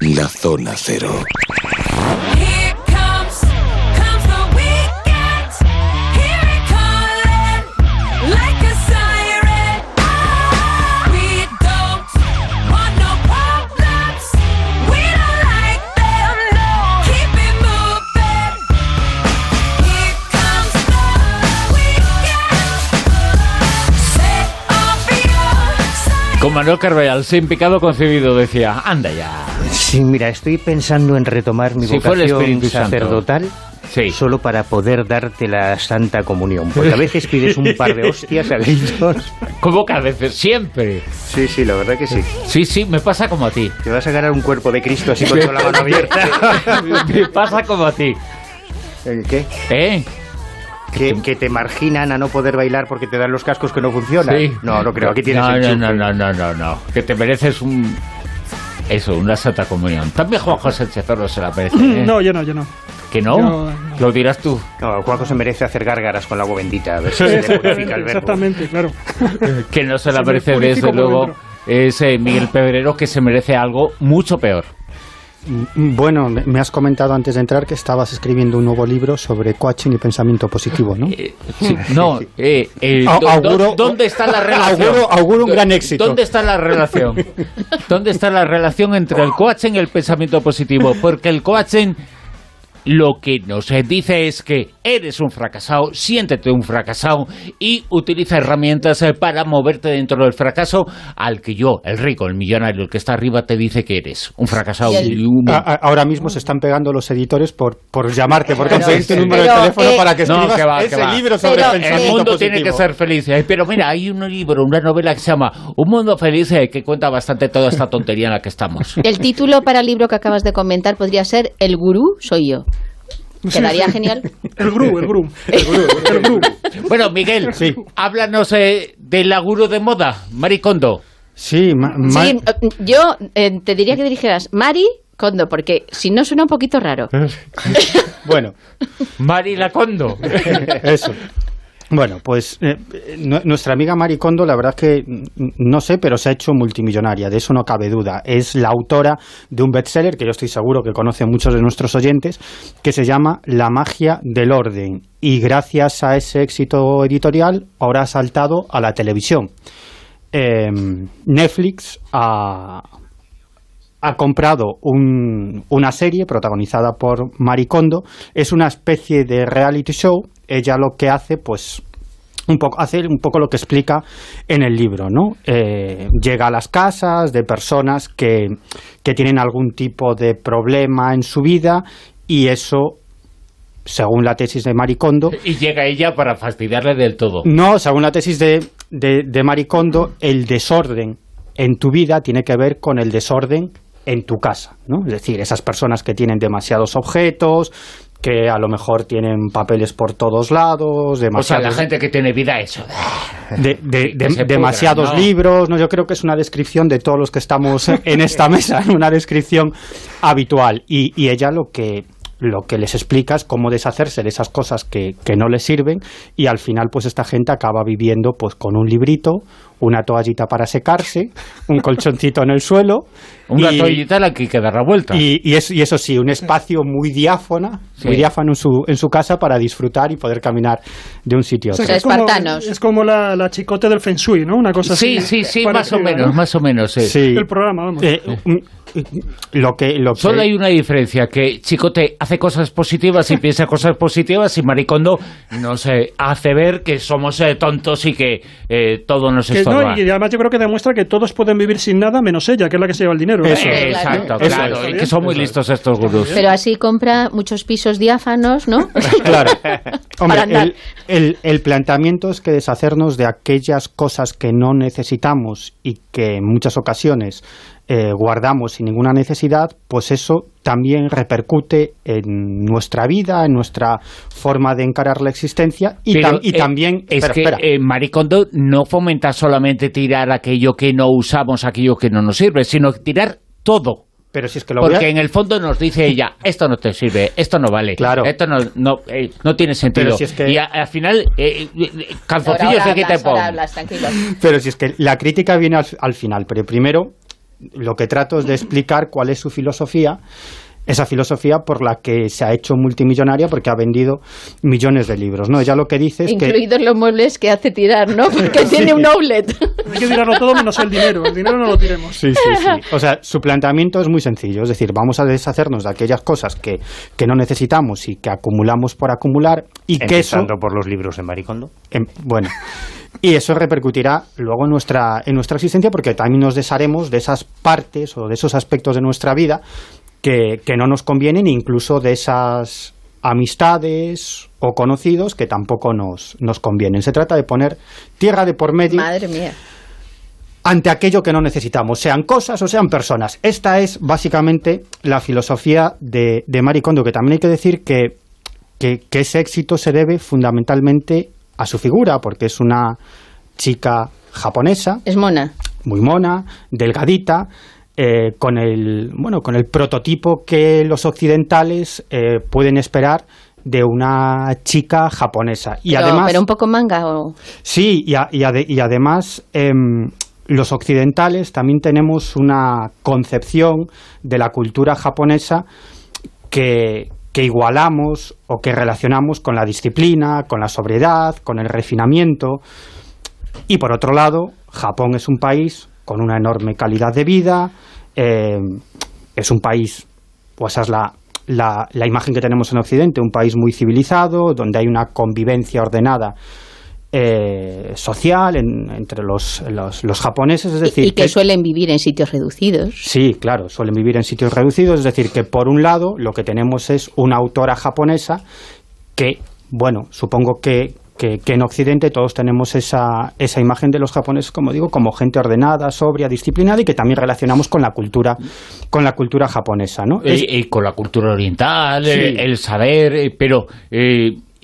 La zona cero. Manuel Carvajal, sin pecado concebido, decía, anda ya. Sí, mira, estoy pensando en retomar mi Si fue el vocación sacerdotal Sí. solo para poder darte la Santa Comunión. Porque a veces pides un par de hostias a gritos. Como que a veces, siempre. Sí, sí, la verdad que sí. Sí, sí, me pasa como a ti. Te vas a ganar un cuerpo de Cristo así con toda la mano abierta. me pasa como a ti. ¿El qué? ¿Eh? ¿Que, que te marginan a no poder bailar porque te dan los cascos que no funcionan. Sí. No, no creo. Aquí tienes no, el no, no, no, no, no, no. Que te mereces un... Eso, una santa comunión. También Juan José Chezorro se la merece. ¿eh? No, yo no, yo no. ¿Que no? Yo no. Lo dirás tú. No, Juanjo se merece hacer gárgaras con el agua bendita. A ver si se le purifica el verbo. Exactamente, claro. Que no se la merece desde luego es eh, Miguel Pedrero que se merece algo mucho peor. Mm, Bueno, me has comentado antes de entrar que estabas escribiendo un nuevo libro sobre coaching y pensamiento positivo, ¿no? Eh, sí, no, eh, eh, do- auguro- do- ¿dónde está la relación? Auguro, auguro un gran éxito. ¿Dónde está la relación? ¿Dónde está la relación entre el coaching y el pensamiento positivo? Porque el coaching lo que nos dice es que eres un fracasado, siéntete un fracasado y utiliza herramientas eh, para moverte dentro del fracaso al que yo, el rico, el millonario, el que está arriba, te dice que eres un fracasado. Y el- y un- A- a- ahora mismo se están pegando los editores por, por llamarte, por conseguir tu número de teléfono eh, para que No, escribas que va, que va. libro sobre Pero, pensamiento El mundo positivo. tiene que ser feliz. Eh, Pero mira, hay un libro, una novela que se llama Un mundo feliz que cuenta bastante toda esta tontería en la que estamos. El título para el libro que acabas de comentar podría ser El gurú soy yo. Quedaría genial. El gru, el gru. El gru. Bueno, Miguel, Sí. háblanos eh, del aguro de moda, Maricondo. Sí, ma- ma- Sí, yo eh, te diría que dirigieras Mari Kondo, porque si no suena un poquito raro. bueno, Mari Lacondo. eso. Bueno, pues eh, nu- nuestra amiga Mari Kondo, la verdad es que no sé, pero se ha hecho multimillonaria, de eso no cabe duda. Es la autora de un bestseller que yo estoy seguro que conocen muchos de nuestros oyentes, que se llama La magia del orden. Y gracias a ese éxito editorial, ahora ha saltado a la televisión. Eh, Netflix ha, ha comprado un- una serie protagonizada por Marie Kondo. Es una especie de reality show. Ella lo que hace, pues, un poco, hace un poco lo que explica en el libro, ¿no? Eh, llega a las casas de personas que, que tienen algún tipo de problema en su vida y eso, según la tesis de Marie Kondo, Y llega ella para fastidiarle del todo. no, según la tesis de, de, de Marie Kondo, el desorden en tu vida tiene que ver con el desorden en tu casa, ¿no? Es decir, esas personas que tienen demasiados objetos, que a lo mejor tienen papeles por todos lados, O sea, demasiados, la gente que tiene vida, eso. de- de- que de- se pudra, demasiados ¿no? libros, ¿no? Yo creo que es una descripción de todos los que estamos en esta mesa, una descripción habitual. Y, y ella lo que lo que les explica es cómo deshacerse de esas cosas que, que no les sirven y al final pues esta gente acaba viviendo pues con un librito, una toallita para secarse, un colchoncito en el suelo Una y- toallita a la que hay que dar la vuelta. y, y eso, y eso sí, un espacio muy diáfana, Sí. muy diáfano en su, en su casa para disfrutar y poder caminar de un sitio a O sea, otro. es como, es como la, la chicote del Feng Shui, ¿no? Una cosa sí, así. sí, sí, más o menos, ¿no? más o menos. sí. Sí. El programa, vamos. Eh, lo que, lo que- Solo hay una diferencia, que Chicote hace cosas positivas y piensa cosas positivas y Maricondo nos eh, hace ver que somos eh, tontos y que eh, todo nos Que estorba. no, y además yo creo que demuestra que todos pueden vivir sin nada menos ella, que es la que se lleva el dinero. Eh, exacto, claro, y que son muy listos estos gurús. Pero así compra muchos pisos diáfanos, ¿no? Claro. Hombre, el- el planteamiento es que deshacernos de aquellas cosas que no necesitamos y que en muchas ocasiones eh, guardamos sin ninguna necesidad, pues eso también repercute en nuestra vida, en nuestra forma de encarar la existencia y, Pero, tam- y eh, también... es espera, que espera. eh, Maricondo no fomenta solamente tirar aquello que no usamos, aquello que no nos sirve, sino tirar todo. Pero si es que lo Porque a- en el fondo nos dice ella, esto no te sirve, esto no vale, Claro. esto no, no, eh, no tiene sentido. Pero si es que- Y a- al final, eh, eh, calzoncillos de quita y hablas, ahora pon. hablas, tranquilo. Pero si es que la crítica viene al, al final, pero primero lo que trato es de explicar cuál es su filosofía esa filosofía por la que se ha hecho multimillonaria porque ha vendido millones de libros, ¿no? Ella lo que dice es que Incluidos los muebles que hace tirar, ¿no? Porque tiene un outlet. Hay que tirarlo todo menos el dinero. El dinero no lo tiremos. Sí, sí, sí. O sea, su planteamiento es muy sencillo. Es decir, vamos a deshacernos de aquellas cosas que, que no necesitamos y que acumulamos por acumular y que eso... Empezando por los libros de Maricondo. em, bueno, y eso repercutirá luego en nuestra, en nuestra existencia porque también nos desharemos de esas partes o de esos aspectos de nuestra vida que, que no nos convienen, incluso de esas amistades o conocidos que tampoco nos, nos convienen. Se trata de poner tierra de por medio Madre mía. ante aquello que no necesitamos, sean cosas o sean personas. Esta es básicamente la filosofía de, de Marie Kondo, que también hay que decir que, que, que ese éxito se debe fundamentalmente a su figura, porque es una chica japonesa, Es mona. muy mona, delgadita, eh, con el bueno con el prototipo que los occidentales eh, pueden esperar de una chica japonesa y pero, además pero un poco manga o... Sí, y, a- y ade- y además em, los occidentales también tenemos una concepción de la cultura japonesa que, que igualamos o que relacionamos con la disciplina, con la sobriedad, con el refinamiento. Y por otro lado, Japón es un país con una enorme calidad de vida, eh, es un país, pues esa es la, la, la imagen que tenemos en Occidente, un país muy civilizado, donde hay una convivencia ordenada eh, social en- entre los, los, los japoneses, es decir, y que que- suelen vivir en sitios reducidos. Sí, claro, suelen vivir en sitios reducidos, es decir, que por un lado lo que tenemos es una autora japonesa que, bueno, supongo que, que, que en Occidente todos tenemos esa, esa imagen de los japoneses, como digo, como gente ordenada, sobria, disciplinada y que también relacionamos con la cultura, con la cultura japonesa, ¿no? Es- Eh, eh, con la cultura oriental, Sí. eh, el saber, eh, pero...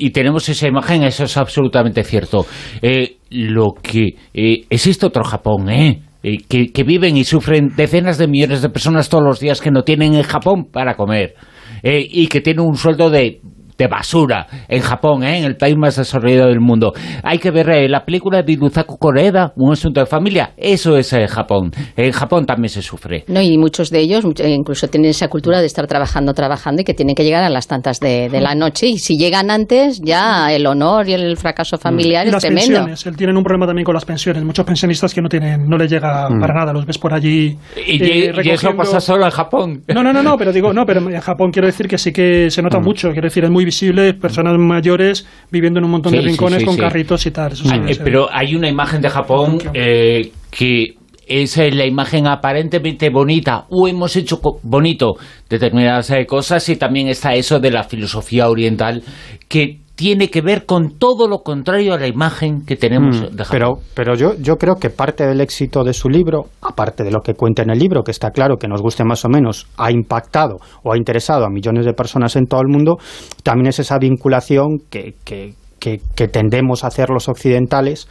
eh, y tenemos esa imagen, eso es absolutamente cierto. Eh, lo que... eh, existe otro Japón, ¿eh? Eh, que, que viven y sufren decenas de millones de personas todos los días que no tienen en Japón para comer. Eh, y que tienen un sueldo de de basura en Japón, ¿eh? en el país más desarrollado del mundo. Hay que ver eh, la película de Iruzaku Koreda, Un asunto de familia. Eso es eh, Japón. En Japón también se sufre. No, y muchos de ellos eh, incluso tienen esa cultura de estar trabajando, trabajando y que tienen que llegar a las tantas de, de la noche. Y si llegan antes, ya el honor y el fracaso familiar Y es las tremendo. pensiones. Él tiene un problema también con las pensiones. Muchos pensionistas que no tienen, no les llega para nada. Los ves por allí. Y, eh, y- y eso pasa solo en Japón. No, no, no, no, pero digo, no, pero en Japón quiero decir que sí que se nota mucho. Quiero decir, es muy visible personas mayores viviendo en un montón de Sí, rincones sí, con carritos y tal. Eso eh, pero hay una imagen de Japón eh, que es eh, la imagen aparentemente bonita o hemos hecho bonito determinadas eh, cosas y también está eso de la filosofía oriental que tiene que ver con todo lo contrario a la imagen que tenemos Mm, de Japón. pero pero yo, yo creo que parte del éxito de su libro, aparte de lo que cuenta en el libro, que está claro que nos guste más o menos, ha impactado o ha interesado a millones de personas en todo el mundo, también es esa vinculación que, que, que- que tendemos a hacer los occidentales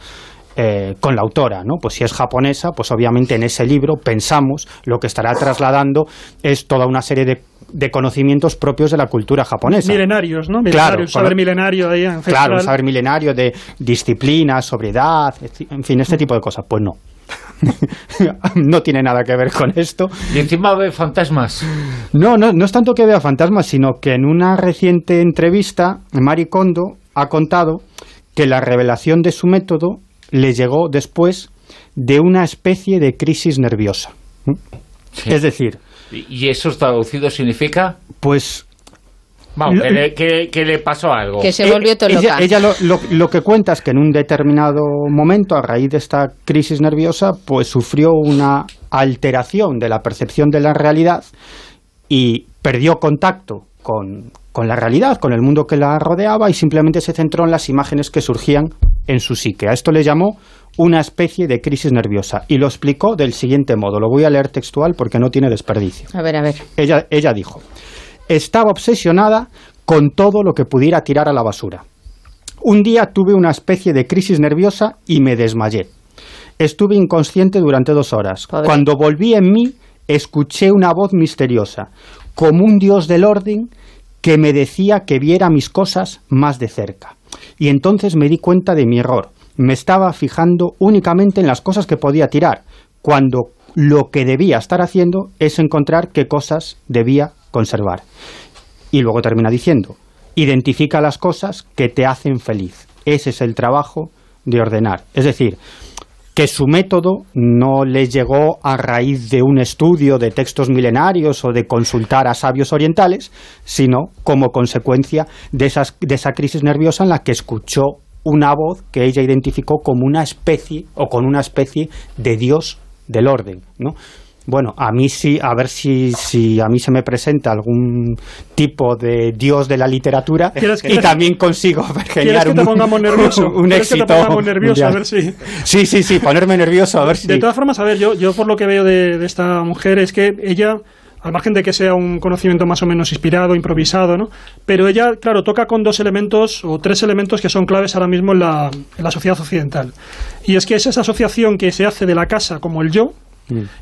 eh, con la autora, ¿no? Pues si es japonesa, pues obviamente en ese libro pensamos lo que estará trasladando es toda una serie de, de conocimientos propios de la cultura japonesa. Milenarios, ¿no? Claro, Milenarios, con- saber milenario ahí Claro, ancestral. un saber milenario de disciplina, sobriedad, en fin, este tipo de cosas. Pues no. no tiene nada que ver con esto. Y encima ve fantasmas. No, no, no es tanto que vea fantasmas, sino que en una reciente entrevista, Mari Kondo ha contado que la revelación de su método le llegó después de una especie de crisis nerviosa. Sí. Es decir, Y eso traducido significa... pues Vamos, Lo- que, le, que- que le pasó algo. Que se volvió todo ella, loca. ella lo, lo- lo que cuenta es que en un determinado momento, a raíz de esta crisis nerviosa, pues sufrió una alteración de la percepción de la realidad y perdió contacto con, con la realidad, con el mundo que la rodeaba y simplemente se centró en las imágenes que surgían en su psique. A esto le llamó una especie de crisis nerviosa y lo explicó del siguiente modo. Lo voy a leer textual porque no tiene desperdicio. A ver, a ver. Ella, ella dijo, estaba obsesionada con todo lo que pudiera tirar a la basura. Un día tuve una especie de crisis nerviosa y me desmayé. Estuve inconsciente durante dos horas. Pobre. Cuando volví en mí, escuché una voz misteriosa, como un dios del orden, que me decía que viera mis cosas más de cerca. Y entonces me di cuenta de mi error. Me estaba fijando únicamente en las cosas que podía tirar, cuando lo que debía estar haciendo es encontrar qué cosas debía conservar. Y luego termina diciendo, identifica las cosas que te hacen feliz. Ese es el trabajo de ordenar. Es decir, que su método no les llegó a raíz de un estudio de textos milenarios o de consultar a sabios orientales, sino como consecuencia de, esas, de esa crisis nerviosa en la que escuchó una voz que ella identificó como una especie o con una especie de Dios del orden, ¿no? Bueno, a mí sí, a ver si, si a mí se me presenta algún tipo de dios de la literatura ¿Quieres que y también consigo ¿Quieres generar que te pongamos nervioso? un ¿Quieres que te éxito pongamos nervioso? A ver si... Sí, sí, sí, ponerme nervioso, a ver si... De todas formas, a ver, yo, yo por lo que veo de, de esta mujer es que ella, al margen de que sea un conocimiento más o menos inspirado, improvisado, ¿no? Pero ella, claro, toca con dos elementos o tres elementos que son claves ahora mismo en la, en la sociedad occidental. Y es que es esa asociación que se hace de la casa como el yo,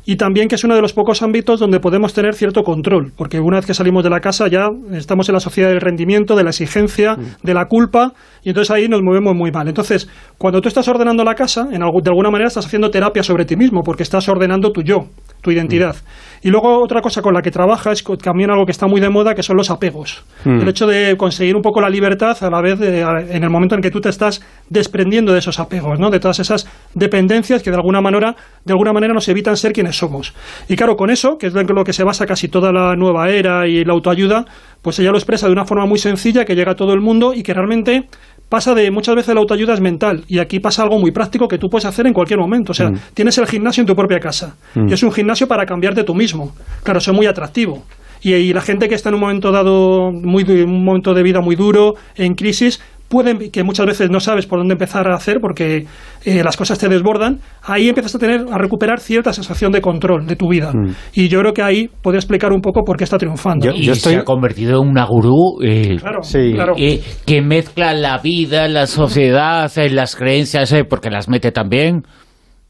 y también que es uno de los pocos ámbitos donde podemos tener cierto control, porque una vez que salimos de la casa ya estamos en la sociedad del rendimiento, de la exigencia, de la culpa, y entonces ahí nos movemos muy mal. Entonces, cuando tú estás ordenando la casa, en algo- de alguna manera estás haciendo terapia sobre ti mismo, porque estás ordenando tu yo, tu identidad. Y luego otra cosa con la que trabaja es también algo que está muy de moda, que son los apegos. El hecho de conseguir un poco la libertad a la vez de- en el momento en que tú te estás desprendiendo de esos apegos, ¿no? de todas esas dependencias que de alguna manera, de alguna manera nos evitan ser quienes somos. Y claro, con eso, que es en lo que se basa casi toda la nueva era y la autoayuda, pues ella lo expresa de una forma muy sencilla que llega a todo el mundo y que realmente pasa de muchas veces la autoayuda es mental y aquí pasa algo muy práctico que tú puedes hacer en cualquier momento. O sea, tienes el gimnasio en tu propia casa y es un gimnasio para cambiarte tú mismo. Claro, eso es muy atractivo. Y, y la gente que está en un momento dado, muy, un momento de vida muy duro, en crisis, pueden, que muchas veces no sabes por dónde empezar a hacer porque eh, las cosas te desbordan, ahí empiezas a tener, a recuperar cierta sensación de control de tu vida. Y yo creo que ahí podría explicar un poco por qué está triunfando. Yo- ¿no? Y yo estoy- se ha convertido en una gurú eh, Claro, Sí. claro. eh, que mezcla la vida, la sociedad, eh, las creencias, eh, porque las mete también.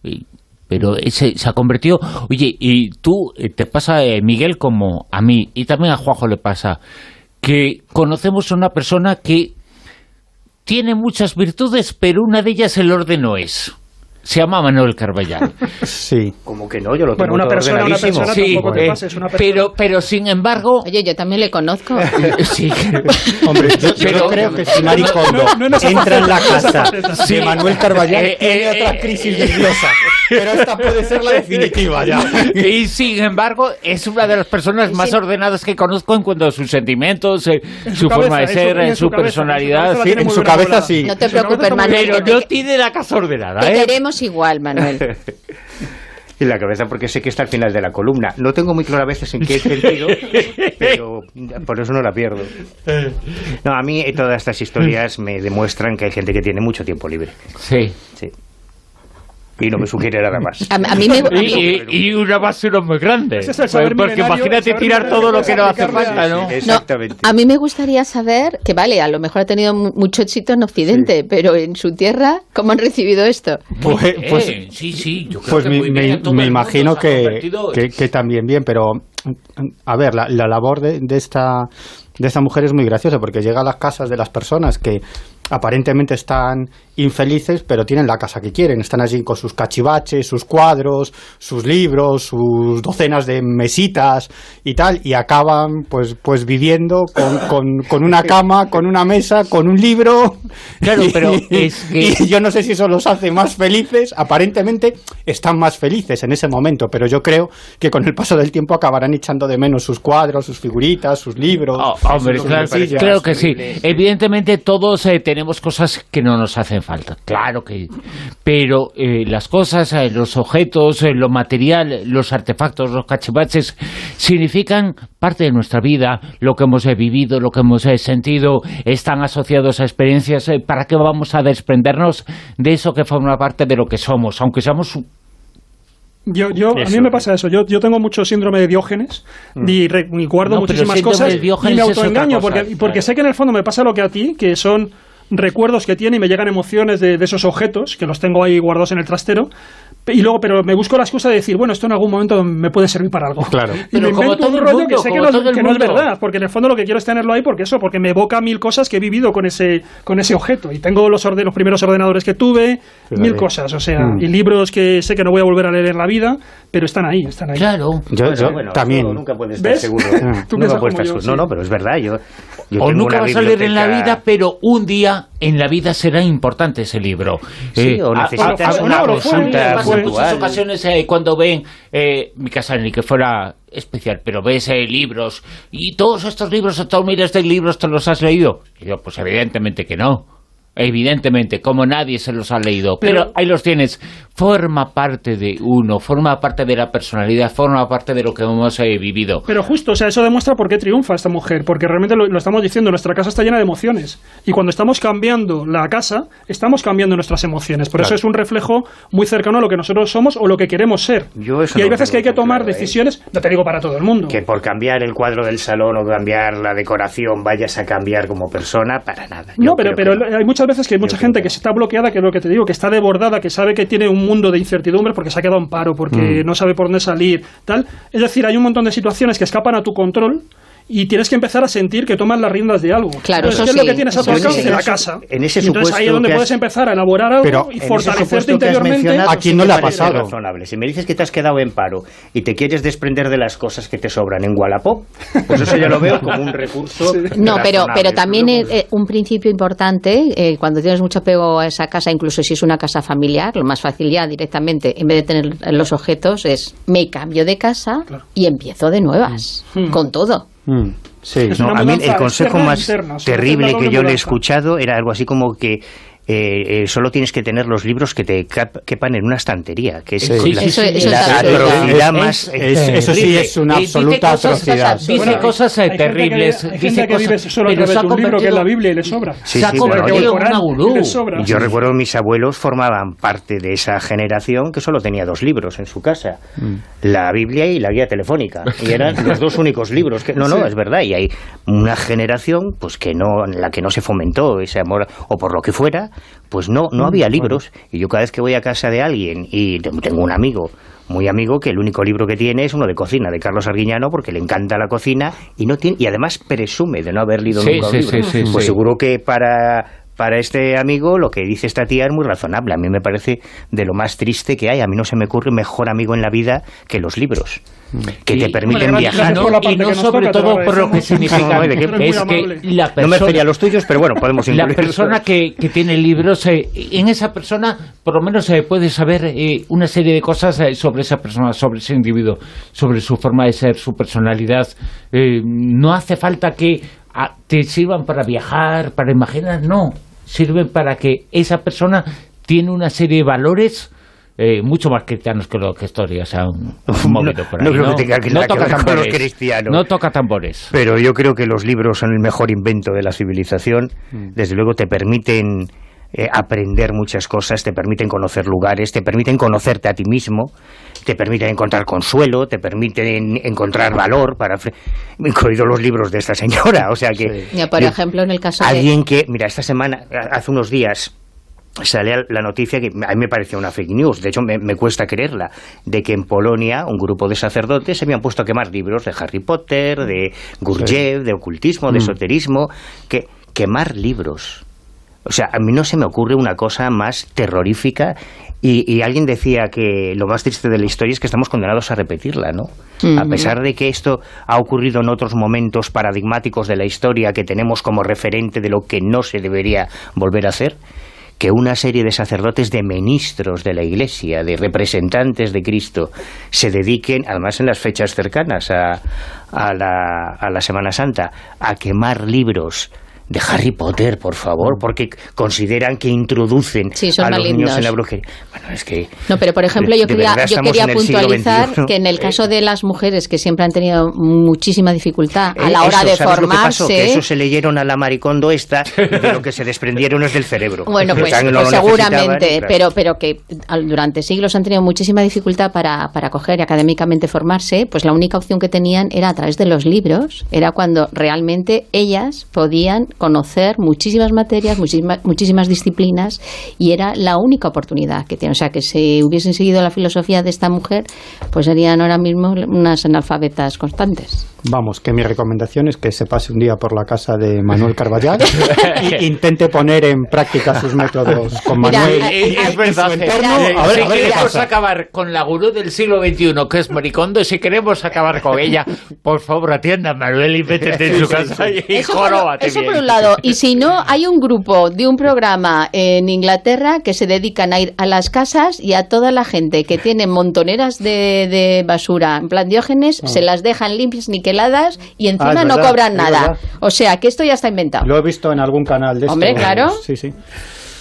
Y- pero ese se ha convertido... Oye, y tú, eh, te pasa, eh, Miguel, como a mí, y también a Juanjo le pasa, que conocemos a una persona que tiene muchas virtudes, pero una de ellas el orden no es. Se llama Manuel Carballal. Sí. Como que no, yo lo Bueno, tengo una todo persona, una persona Sí, tampoco te eh, pases, una persona. pero, pero sin embargo... Oye, yo también le conozco. sí, Hombre, yo, yo Pero- creo que si Maricondo No, no esa entra en la no casa faceta. de Manuel Carballal, Eh, tiene eh, otra eh, crisis eh, nerviosa. Pero esta puede ser la definitiva ya. Y sin embargo, es una de las personas más ordenadas que conozco en cuanto a sus sentimientos, eh, En su, forma de cabeza, en ser, en en su, cabeza, personalidad. en su cabeza sí. en su cabeza sí. No te su preocupes, Manuel. Pero no tiene la casa ordenada, ¿eh? Queremos igual, Manuel. Y la cabeza porque sé que está al final de la columna. No tengo muy claro a veces en qué sentido, pero por eso no la pierdo. No, a mí eh, todas estas historias me demuestran que hay gente que tiene mucho tiempo libre. Sí. Sí. Y no me sugiere nada más. A, a mí me, a mí- Y, y- y una basura muy grande. Es Porque imagínate tirar todo lo que no hace falta, ¿no? No, Exactamente. a mí me gustaría saber que, vale, a lo mejor ha tenido mu- mucho éxito en Occidente, pero en su tierra, ¿cómo han recibido esto? Pues, Eh, pues, sí, sí, yo creo pues que me, me- imagino que, que, que también bien, pero a ver, la, la labor de, de esta de esta mujer es muy graciosa porque llega a las casas de las personas que aparentemente están infelices, pero tienen la casa que quieren. Están allí con sus cachivaches, sus cuadros, sus libros, sus docenas de mesitas y tal, y acaban pues, pues viviendo con, con, con una cama, con una mesa, con un libro. Claro, Y- pero es que- y yo no sé si eso los hace más felices. Aparentemente están más felices en ese momento, pero yo creo que con el paso del tiempo acabarán echando de menos sus cuadros, sus figuritas, sus libros. Oh, hombre, sus claro, claro que sí. Evidentemente todos eh, tenemos cosas que no nos hacen falta, claro que. Pero eh, las cosas, eh, los objetos, eh, lo material, los artefactos, los cachivaches, significan parte de nuestra vida, lo que hemos vivido, lo que hemos sentido, están asociados a experiencias. eh, ¿Para qué vamos a desprendernos de eso que forma parte de lo que somos, aunque seamos Yo, yo, a mí me pasa eso. Yo, yo tengo mucho síndrome de Diógenes y, re- y guardo No, muchísimas síndrome cosas de Diógenes y me autoengaño cosa, porque, porque claro. sé que en el fondo me pasa lo que a ti, que son recuerdos que tiene y me llegan emociones de, de esos objetos que los tengo ahí guardados en el trastero. Y luego, pero me busco la excusa de decir, bueno, esto en algún momento me puede servir para algo. Claro. Y Pero me como invento todo un rollo mundo, que sé que no, que es verdad, porque en el fondo lo que quiero es tenerlo ahí porque eso, porque me evoca mil cosas que he vivido con ese, con ese objeto. Y tengo los, orde- los primeros ordenadores que tuve, Claro. mil cosas, o sea, Mm. y libros que sé que no voy a volver a leer en la vida, pero están ahí, están ahí. Claro. Yo, Bueno, yo bueno, también. nunca puedes estar ¿Ves? seguro. Tú nunca puedes como estar yo, seguro. sí. No, no, pero es verdad. Yo, yo o nunca una va a salir en la biblioteca- vida, pero un día en la vida será importante ese libro. Sí, o a- necesitas a- a- una consulta me pasa en muchas ocasiones eh, cuando ven eh, mi casa ni que fuera especial, pero ves eh, libros y todos estos libros, estos miles de libros, ¿te los has leído? Y yo, pues evidentemente que no. Evidentemente, como nadie se los ha leído. Pero, Pero- ahí los tienes. Forma parte de uno, forma parte de la personalidad, forma parte de lo que hemos eh, vivido. Pero justo, o sea, eso demuestra por qué triunfa esta mujer, porque realmente lo, lo estamos diciendo, nuestra casa está llena de emociones. Y cuando estamos cambiando la casa, estamos cambiando nuestras emociones. Por eso Claro. es un reflejo muy cercano a lo que nosotros somos o lo que queremos ser. Yo eso y hay no veces que hay que tomar claro, ¿eh? decisiones, no te digo para todo el mundo. Que por cambiar el cuadro del salón o cambiar la decoración vayas a cambiar como persona, para nada. Yo No, pero, pero que hay muchas veces que hay mucha gente que no. está bloqueada, que es lo que te digo, que está desbordada, que sabe que tiene un mundo de incertidumbre porque se ha quedado en paro, porque no sabe por dónde salir, tal. Es decir, hay un montón de situaciones que escapan a tu control y tienes que empezar a sentir que tomas las riendas de algo. Claro, Entonces, eso ¿qué es lo que tienes a tu alcance? En La casa. en ese Y entonces ahí es supuesto donde puedes has- empezar a elaborar algo Pero y fortalecerte supuesto interiormente. ¿A quién no me le ha pasado? razonable. Si me dices que te has quedado en paro y te quieres desprender de las cosas que te sobran en Wallapop, pues eso ya lo veo como un recurso. No, pero, pero también Luego, eh, un principio importante, eh, cuando tienes mucho apego a esa casa, incluso si es una casa familiar, lo más fácil ya directamente, en vez de tener los objetos, es me cambio de casa y empiezo de nuevas, Mm. con todo. Mm, sí. No, a mí el consejo más interna, terrible que yo le he escuchado era algo así como que eh, eh, solo tienes que tener los libros que te quepan en una estantería, que es Sí, la, Eso- eso la es atrocidad más es- eso sí es una Eh, dice absoluta cosas- atrocidad. Dice Bueno, cosas eh, hay gente que- terribles. hay dice gente que cosas, vive solo a pero se ha de un libro que es la Biblia y le sobra. Sí, se ha convertido en una gurú. Yo recuerdo mis abuelos formaban parte de esa generación que solo tenía dos libros en su casa, la Biblia y la guía telefónica, y eran los dos únicos libros. Que, no, no, es verdad, y hay una generación pues que no, en la que no se fomentó ese amor o por lo que fuera, pues no, no había libros. Y yo cada vez que voy a casa de alguien y te- tengo un amigo muy amigo que el único libro que tiene es uno de cocina de Carlos Arguiñano porque le encanta la cocina y no tiene y además presume de no haber leído Sí, nunca un sí, libro. sí, sí, pues seguro que para para este amigo lo que dice esta tía es muy razonable. A mí me parece de lo más triste que hay. A mí no se me ocurre mejor amigo en la vida que los libros, que Y- te permiten Bueno, viajar. y no sobre toca, todo por lo que significa No, la No me persona refería a los tuyos, pero bueno, podemos la persona que, que tiene libros, eh, en esa persona por lo menos se puede saber eh, una serie de cosas eh, sobre esa persona, sobre ese individuo, sobre su forma de ser, su personalidad. Eh, no hace falta que ah, te sirvan para viajar, para imaginar, no. Sirven para que esa persona tiene una serie de valores eh, mucho más cristianos que lo que historia, o sea, un, un movido por ahí, no creo que tenga que- no que toca con los tambores, cristianos. No toca tambores. Pero yo creo que los libros son el mejor invento de la civilización. Mm. Desde luego te permiten eh, aprender muchas cosas, te permiten conocer lugares, te permiten conocerte a ti mismo, te permiten encontrar consuelo, te permiten encontrar valor, para incluidos los libros de esta señora. O sea que Ya, por yo- ejemplo, en el caso de... alguien que, mira, esta semana, hace unos días, salía la noticia que a mí me pareció una fake news, de hecho me, me cuesta creerla, de que en Polonia un grupo de sacerdotes se habían puesto a quemar libros de Harry Potter, de Gurdjieff, de ocultismo, de esoterismo, que quemar libros. O sea, a mí no se me ocurre una cosa más terrorífica y, y alguien decía que lo más triste de la historia es que estamos condenados a repetirla, ¿no? A pesar de que esto ha ocurrido en otros momentos paradigmáticos de la historia que tenemos como referente de lo que no se debería volver a hacer, que una serie de sacerdotes, de ministros de la Iglesia, de representantes de Cristo, se dediquen, además en las fechas cercanas a, a la, a la Semana Santa, a quemar libros de Harry Potter, por favor, porque consideran que introducen Sí, a los niños en la brujería. Bueno, es que... No, pero por ejemplo, yo quería, yo puntualizar que en el caso de las mujeres que siempre han tenido muchísima dificultad a Eh, la hora eso, de formarse. Que eso se leyeron a la maricondo esta y de lo que se desprendieron es del cerebro. Bueno, pues, no pues seguramente, pero, pero que durante siglos han tenido muchísima dificultad para, para coger y académicamente formarse, pues la única opción que tenían era a través de los libros, era cuando realmente ellas podían conocer muchísimas materias, muchísimas, muchísimas disciplinas y era la única oportunidad que tiene. O sea, que si hubiesen seguido la filosofía de esta mujer, pues serían ahora mismo unas analfabetas constantes. Vamos, que mi recomendación es que se pase un día por la casa de Manuel Carballal e intente poner en práctica sus métodos con Mira, Manuel. hay- Eh, es verdad. su entorno, a ver, si a ver queremos acabar con la gurú del siglo XXI, que es Maricondo, y si queremos acabar con ella, por favor, atienda a Manuel y métete en su casa y joróbate eso por bien. un Y si no, hay un grupo de un programa en Inglaterra que se dedican a ir a las casas y a toda la gente que tiene montoneras de, de basura, en plan diógenes, se las dejan limpias, niqueladas y encima Ah, no cobran nada. O sea, que esto ya está inventado. Lo he visto en algún canal de Hombre, claro. Sí, sí.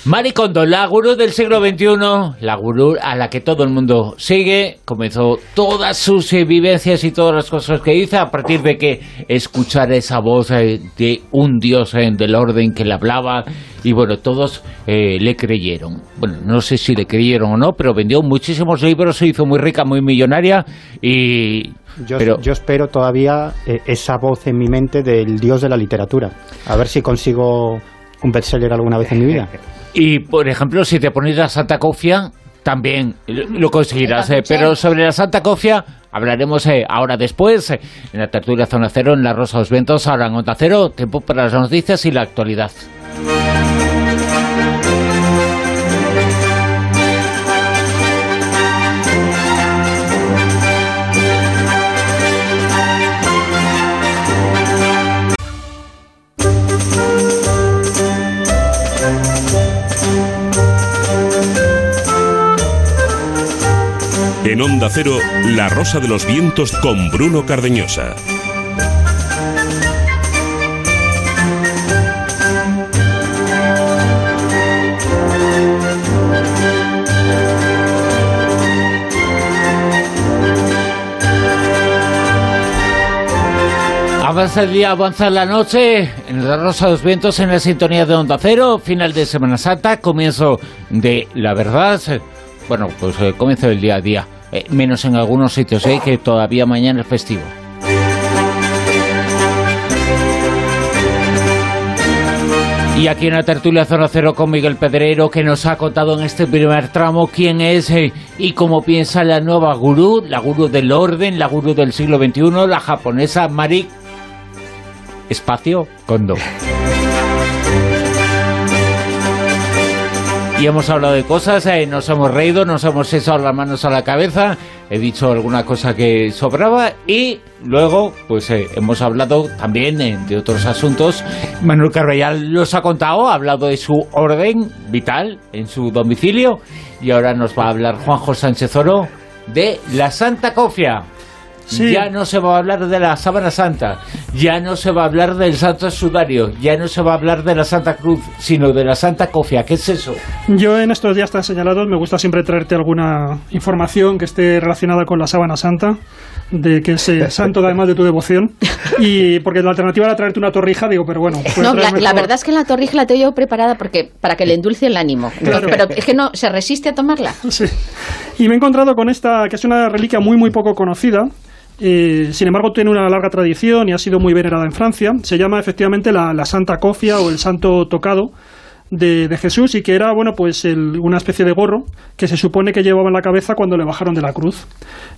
Maricondo, la gurú del siglo XXI, la gurú a la que todo el mundo sigue, comenzó todas sus eh, vivencias y todas las cosas que hizo a partir de que escuchara esa voz eh, de un dios eh, del orden que le hablaba y bueno, todos eh, le creyeron. Bueno, no sé si le creyeron o no, pero vendió muchísimos libros, se hizo muy rica, muy millonaria y... Yo, pero, yo espero todavía esa voz en mi mente del dios de la literatura. A ver si consigo un bestseller alguna vez en mi vida. Y, por ejemplo, si te pones la Santa Cofia, también lo conseguirás. eh, pero sobre la Santa Cofia hablaremos eh, ahora después, eh, en la tertulia Zona Cero, en la Rosa de los Vientos, ahora en Onda Cero, tiempo para las noticias y la actualidad. En Onda Cero, La Rosa de los Vientos con Bruno Cardeñosa. Avanza el día, avanza la noche, en la Rosa de los Vientos, en la sintonía de Onda Cero, final de Semana Santa, comienzo de la verdad, bueno, pues eh, comienzo del día a día, eh, menos en algunos sitios, eh, que todavía mañana es festivo. Y aquí en la tertulia Zona Cero con Miguel Pedrero, que nos ha contado en este primer tramo quién es eh, y cómo piensa la nueva gurú, la gurú del orden, la gurú del siglo XXI, la japonesa Mari Espacio Kondo. Y hemos hablado de cosas, eh, nos hemos reído, nos hemos echado las manos a la cabeza, he dicho alguna cosa que sobraba y luego pues eh, hemos hablado también eh, de otros asuntos. Manuel Carvallal los ha contado, ha hablado de su orden vital en su domicilio y ahora nos va a hablar Juanjo Sánchez Oro de la Santa Cofia. Sí. Ya no se va a hablar de la Sábana Santa, ya no se va a hablar del Santo Sudario, ya no se va a hablar de la Santa Cruz, sino de la Santa Cofia. ¿Qué es eso? Yo en estos días tan señalados me gusta siempre traerte alguna información que esté relacionada con la sábana santa, de que es eh, santo además de tu devoción. Y porque la alternativa era traerte una torrija, digo, pero bueno. puedes No, la, la verdad es que la torrija la tengo yo preparada porque, para que le endulce el ánimo. Claro. Pero es que no, se resiste a tomarla. Sí. Y me he encontrado con esta, que es una reliquia muy, muy poco conocida. Eh, sin embargo, tiene una larga tradición y ha sido muy venerada en Francia. Se llama efectivamente la, la Santa Cofia o el Santo Tocado de, de Jesús y que era, bueno, pues el- una especie de gorro que se supone que llevaba en la cabeza cuando le bajaron de la cruz.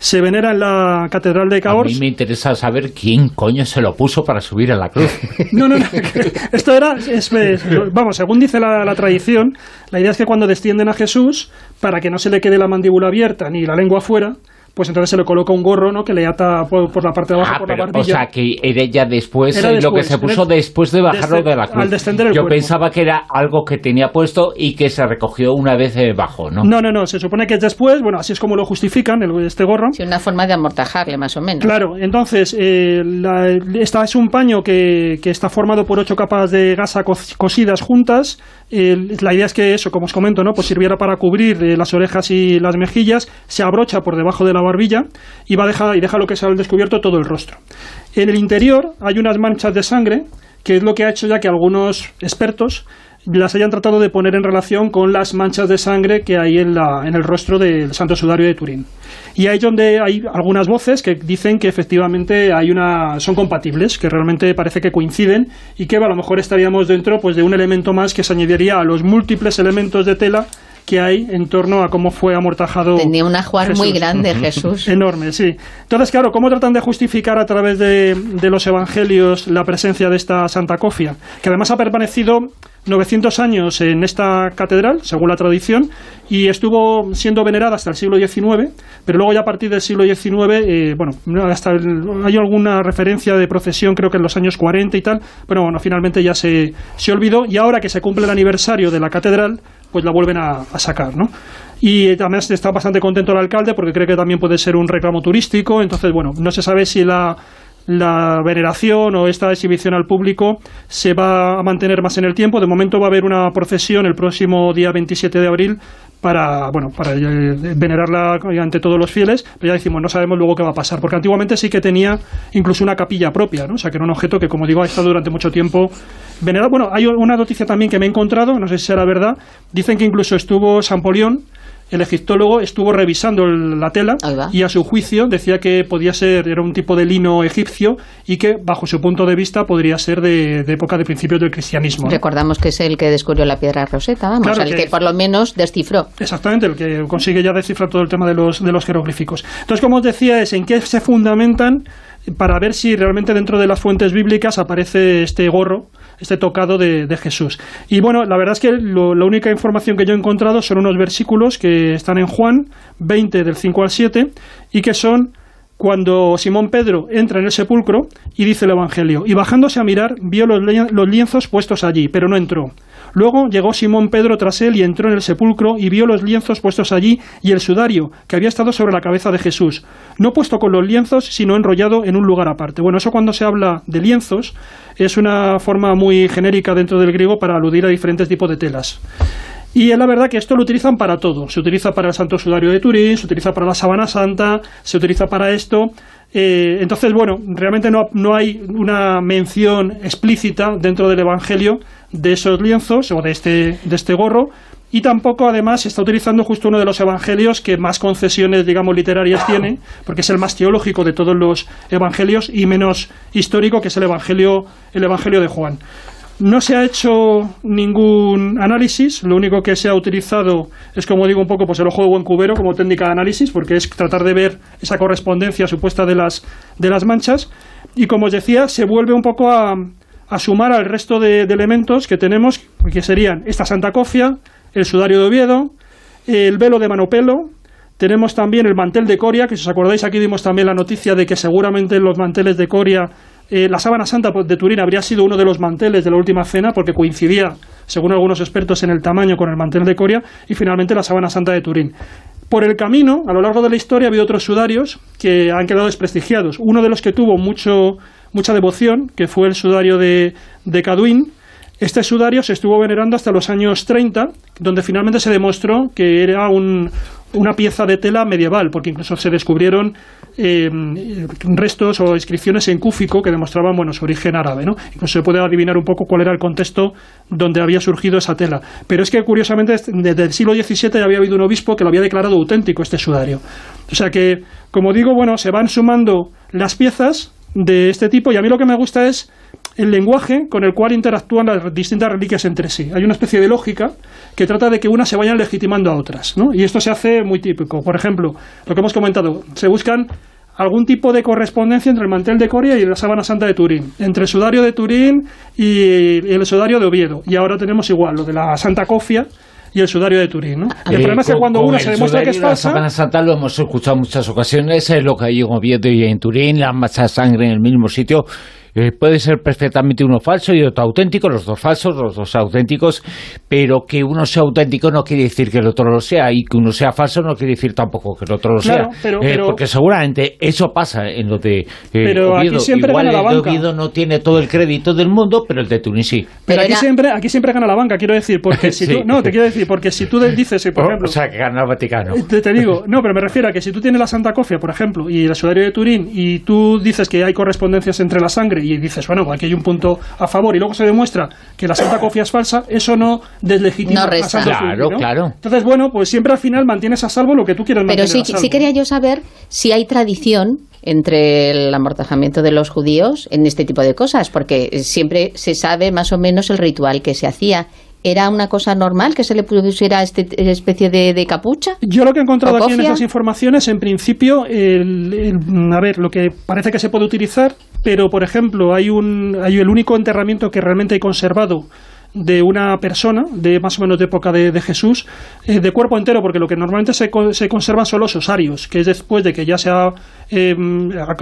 Se venera en la Catedral de A mí Cahors. me interesa saber quién coño se lo puso para subir a la cruz. No, no, no. Esto era, es- es- vamos, según dice la, la tradición, la idea es que cuando descienden a Jesús, para que no se le quede la mandíbula abierta ni la lengua afuera, pues entonces se le coloca un gorro, ¿no? Que le ata por, por la parte de abajo, Ah, por pero, la o barbilla. sea, que era ya después, Era eh, lo que después, se puso el- después de bajarlo desde- de la cruz. al descender el Yo cuerpo. pensaba que era algo que tenía puesto y que se recogió una vez eh, bajo, ¿no? No, no, no, se supone que es después, bueno, así es como lo justifican, el- este gorro. Sí, una forma de amortajarle, más o menos. Claro, entonces, eh, la- esta es un paño que, que está formado por ocho capas de gasa co- cosidas juntas. Eh, la idea es que eso, como os comento, ¿no? pues sirviera para cubrir eh, las orejas y las mejillas, se abrocha por debajo de la barbilla y, va a dejar, y deja lo que es al descubierto todo el rostro. En el interior hay unas manchas de sangre, que es lo que ha hecho ya que algunos expertos las hayan tratado de poner en relación con las manchas de sangre que hay en, la, en el rostro del Santo Sudario de Turín. Y ahí es donde hay algunas voces que dicen que efectivamente hay una, son compatibles, que realmente parece que coinciden y que a lo mejor estaríamos dentro pues, de un elemento más que se añadiría a los múltiples elementos de tela que hay en torno a cómo fue amortajado. Tenía una jugar muy grande, Jesús. Enorme, sí. Entonces, claro, ¿cómo tratan de justificar a través de, de los evangelios la presencia de esta Santa Cofia? Que además ha permanecido 900 años en esta catedral, según la tradición, y estuvo siendo venerada hasta el siglo XIX, pero luego ya a partir del siglo XIX, eh, bueno, no, hasta el- hay alguna referencia de procesión, creo que en los años 40 y tal, pero bueno, finalmente ya se, se olvidó, y ahora que se cumple el aniversario de la catedral, pues la vuelven a, sacar, ¿no? Y además está bastante contento el alcalde porque cree que también puede ser un reclamo turístico. Entonces, bueno, no se sabe si la veneración o esta exhibición al público se va a mantener más en el tiempo. De momento va a haber una procesión el próximo día 27 de abril para, bueno, para eh, venerarla ante todos los fieles, pero ya decimos, no sabemos luego qué va a pasar, porque antiguamente sí que tenía incluso una capilla propia, ¿no? O sea, que era un objeto que, como digo, ha estado durante mucho tiempo venerado. Bueno, hay una noticia también que me he encontrado, no sé si será verdad, dicen que incluso estuvo San Polión, el egiptólogo estuvo revisando el- la tela y a su juicio decía que podía ser, era un tipo de lino egipcio y que bajo su punto de vista podría ser de, de época de principios del cristianismo. Recordamos que es el que descubrió la piedra roseta, vamos, Claro el que- que por lo menos descifró. Exactamente, el que consigue ya descifrar todo el tema de los, de los jeroglíficos. Entonces, como os decía, es en qué se fundamentan para ver si realmente dentro de las fuentes bíblicas aparece este gorro, este tocado de, de Jesús. Y bueno, la verdad es que lo- la única información que yo he encontrado son unos versículos que están en Juan 20 del 5 al 7 y que son cuando Simón Pedro entra en el sepulcro y dice el Evangelio, y bajándose a mirar, vio los, lienzos puestos allí, pero no entró. Luego llegó Simón Pedro tras él y entró en el sepulcro y vio los lienzos puestos allí y el sudario que había estado sobre la cabeza de Jesús, no puesto con los lienzos, sino enrollado en un lugar aparte. Bueno, eso cuando se habla de lienzos es una forma muy genérica dentro del griego para aludir a diferentes tipos de telas. Y es la verdad que esto lo utilizan para todo. Se utiliza para el Santo Sudario de Turín, se utiliza para la Sábana Santa, se utiliza para esto. Eh, entonces, bueno, realmente no, no hay una mención explícita dentro del Evangelio de esos lienzos o de este, de este gorro. Y tampoco, además, se está utilizando justo uno de los evangelios que más concesiones, digamos, literarias tiene, porque es el más teológico de todos los evangelios y menos histórico, que es el evangelio, el evangelio de Juan. No se ha hecho ningún análisis, lo único que se ha utilizado es, como digo, un poco pues el ojo de buen cubero como técnica de análisis, porque es tratar de ver esa correspondencia supuesta de las, de las manchas. Y como os decía, se vuelve un poco a, a sumar al resto de, elementos que tenemos, que serían esta Santa Cofia, el sudario de Oviedo, el velo de Manopelo, tenemos también el mantel de Coria, que si os acordáis aquí dimos también la noticia de que seguramente los manteles de Coria, eh, la sábana santa de Turín habría sido uno de los manteles de la última cena porque coincidía, según algunos expertos, en el tamaño con el mantel de Coria y finalmente la sábana santa de Turín. Por el camino, a lo largo de la historia, ha habido otros sudarios que han quedado desprestigiados. Uno de los que tuvo mucho, mucha devoción, que fue el sudario de, de Caduín, este sudario se estuvo venerando hasta los años 30, donde finalmente se demostró que era un- una pieza de tela medieval, porque incluso se descubrieron eh, restos o inscripciones en cúfico que demostraban bueno, su origen árabe. ¿no? Incluso se puede adivinar un poco cuál era el contexto donde había surgido esa tela. Pero es que curiosamente desde el siglo XVII ya había habido un obispo que lo había declarado auténtico este sudario. O sea que, como digo, bueno, se van sumando las piezas de este tipo y a mí lo que me gusta es el lenguaje con el cual interactúan las distintas reliquias entre sí. Hay una especie de lógica que trata de que unas se vayan legitimando a otras, ¿no? Y esto se hace muy típico. Por ejemplo, lo que hemos comentado, se buscan algún tipo de correspondencia entre el mantel de Coria y la sábana santa de Turín, entre el sudario de Turín y el sudario de Oviedo. Y ahora tenemos igual lo de la Santa Cofia y el sudario de Turín, ¿no? Y el Eh, problema es que cuando una se demuestra que es la Santa lo hemos escuchado en muchas ocasiones, es lo que hay en Oviedo y en Turín, la masa de sangre en el mismo sitio. Eh, puede ser perfectamente uno falso y otro auténtico, los dos falsos, los dos auténticos, pero que uno sea auténtico no quiere decir que el otro lo sea, y que uno sea falso no quiere decir tampoco que el otro lo Claro, sea. pero- Eh, pero- porque seguramente eso pasa en lo de eh, Pero aquí siempre Igual gana la el de banca. Oviedo no tiene todo el crédito del mundo, pero el de Turín sí. Pero Pero aquí era- siempre, aquí siempre gana la banca, quiero decir, porque si Sí. tú, no, te quiero decir, porque si tú dices, por ejemplo, o sea, que gana el Vaticano. te, te digo, no, pero me refiero a que si tú tienes la Santa Cofia, por ejemplo, y el sudario de Turín, y tú dices que hay correspondencias entre la sangre y dices, bueno, pues aquí hay un punto a favor y luego se demuestra que la Santa Cofia es falsa, eso no deslegitima No a. Santo Claro, ¿no? claro. Entonces, bueno, pues siempre al final mantienes a salvo lo que tú quieres Pero mantener sí, a salvo. sí quería yo saber si hay tradición entre el amortajamiento de los judíos en este tipo de cosas, porque siempre se sabe más o menos el ritual que se hacía. ¿Era una cosa normal que se le pusiera este especie de, de capucha? Yo lo que he encontrado aquí en esas informaciones, en principio, el- el- a ver, lo que parece que se puede utilizar, pero por ejemplo, hay un, hay el único enterramiento que realmente hay conservado de una persona, de más o menos de época de, de Jesús, eh, de cuerpo entero, porque lo que normalmente se, se conservan son los osarios, que es después de que ya se ha, eh,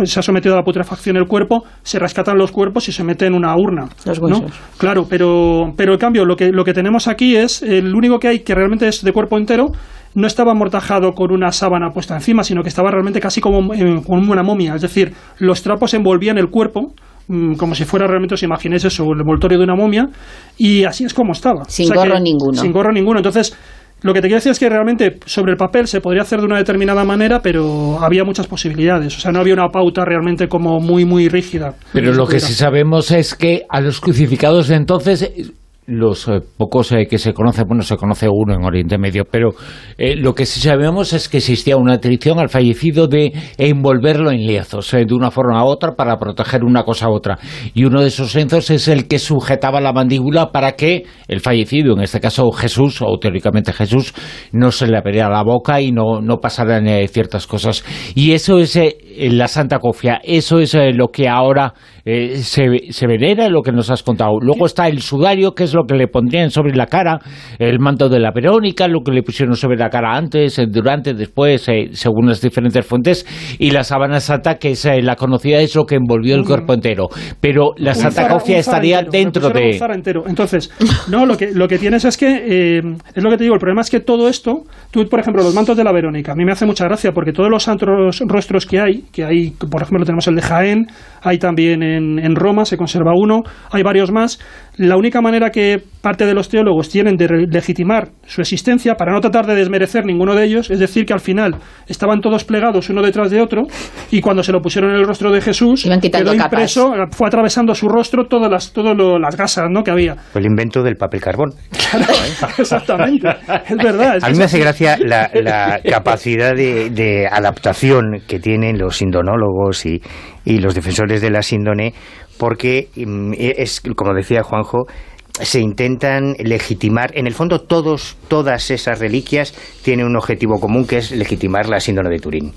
se ha sometido a la putrefacción el cuerpo, se rescatan los cuerpos y se meten en una urna. Los ¿no? huesos. Claro, pero, pero en cambio lo que, lo que tenemos aquí es, el único que hay que realmente es de cuerpo entero, no estaba amortajado con una sábana puesta encima, sino que estaba realmente casi como, eh, como una momia. Es decir, los trapos envolvían el cuerpo, mm, como si fuera realmente, os imaginéis eso, el envoltorio de una momia, y así es como estaba. Sin gorro ninguno. Sin gorro ninguno. Entonces, lo que te quiero decir es que realmente sobre el papel se podría hacer de una determinada manera, pero había muchas posibilidades. O sea, no había una pauta realmente como muy, muy rígida. Pero lo que sí sabemos es que a los crucificados de entonces, los eh, pocos eh, que se conocen, bueno, se conoce uno en Oriente Medio, pero eh, lo que sí sabemos es que existía una tradición al fallecido de envolverlo en lienzos, eh, de una forma u otra, para proteger una cosa a otra. Y uno de esos lienzos es el que sujetaba la mandíbula para que el fallecido, en este caso Jesús, o teóricamente Jesús, no se le abriera la boca y no, no pasaran eh, ciertas cosas. Y eso es la Santa Cofia, eso es eh, lo que ahora eh, se, se venera, lo que nos has contado. Luego está el sudario, que es lo que le pondrían sobre la cara, el manto de la Verónica, lo que le pusieron sobre la cara antes, eh, durante, después, eh, según las diferentes fuentes, y la sábana santa, que es eh, la conocida, es lo que envolvió el cuerpo entero. Pero la Santa zara- Cofia estaría entero, dentro de... entero. Entonces, no, lo que, lo que tienes es que, es lo que te digo, el problema es que todo esto, tú, por ejemplo, los mantos de la Verónica, a mí me hace mucha gracia porque todos los santos rostros que hay, que hay, por ejemplo, tenemos el de Jaén, hay también en, en Roma, se conserva uno, hay varios más, la única manera que parte de los teólogos tienen de legitimar su existencia, para no tratar de desmerecer ninguno de ellos, es decir, que al final estaban todos plegados uno detrás de otro, y cuando se lo pusieron en el rostro de Jesús, quedó capas. impreso, fue atravesando su rostro todas las, todas lo- las gasas ¿no? que había. Fue el invento del papel carbón. Exactamente, es verdad. es A mí me hace gracia la, la capacidad de, de adaptación que tienen los indonólogos y, y los defensores de la síndone, porque mm, es, como decía Juanjo, se intentan legitimar, en el fondo todos, todas esas reliquias tienen un objetivo común que es legitimar la síndrome de Turín.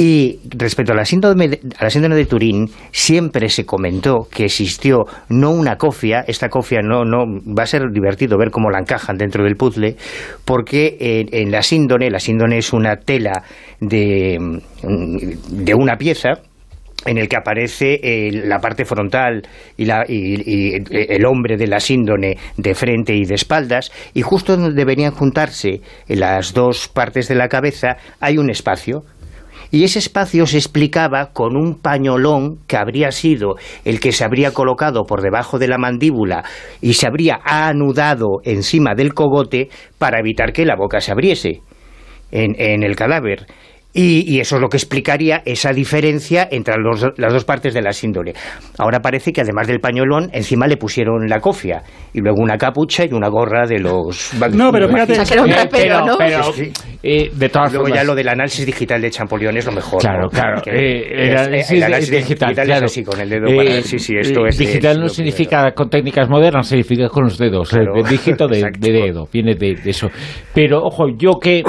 Y respecto a la, síndrome de, a la síndrome de Turín, siempre se comentó que existió no una cofia, esta cofia no, no va a ser divertido ver cómo la encajan dentro del puzzle, porque en, en la síndone, la síndone es una tela de, mm, de una pieza, en el que aparece eh, la parte frontal y, la- y- y, eh, el hombre de la síndone de frente y de espaldas, y justo donde deberían juntarse las dos partes de la cabeza hay un espacio. Y ese espacio se explicaba con un pañolón que habría sido el que se habría colocado por debajo de la mandíbula y se habría anudado encima del cogote para evitar que la boca se abriese en, en el cadáver. Y, y eso es lo que explicaría esa diferencia entre los- las dos partes de la síndrome. Ahora parece que además del pañolón, encima le pusieron la cofia y luego una capucha y una gorra de los... No, pero fíjate, Eh, Sí. eh, de todas Luego formas, ya lo del análisis digital de Champollion es lo mejor. Claro, ¿no? claro. Que Eh, el es- análisis, el análisis digital, es claro. así, con el dedo para Eh, si, si esto eh, es... Digital no primero. significa con técnicas modernas, significa con los dedos. Claro. El dígito de, dedo, viene de, de eso. Pero, ojo, yo que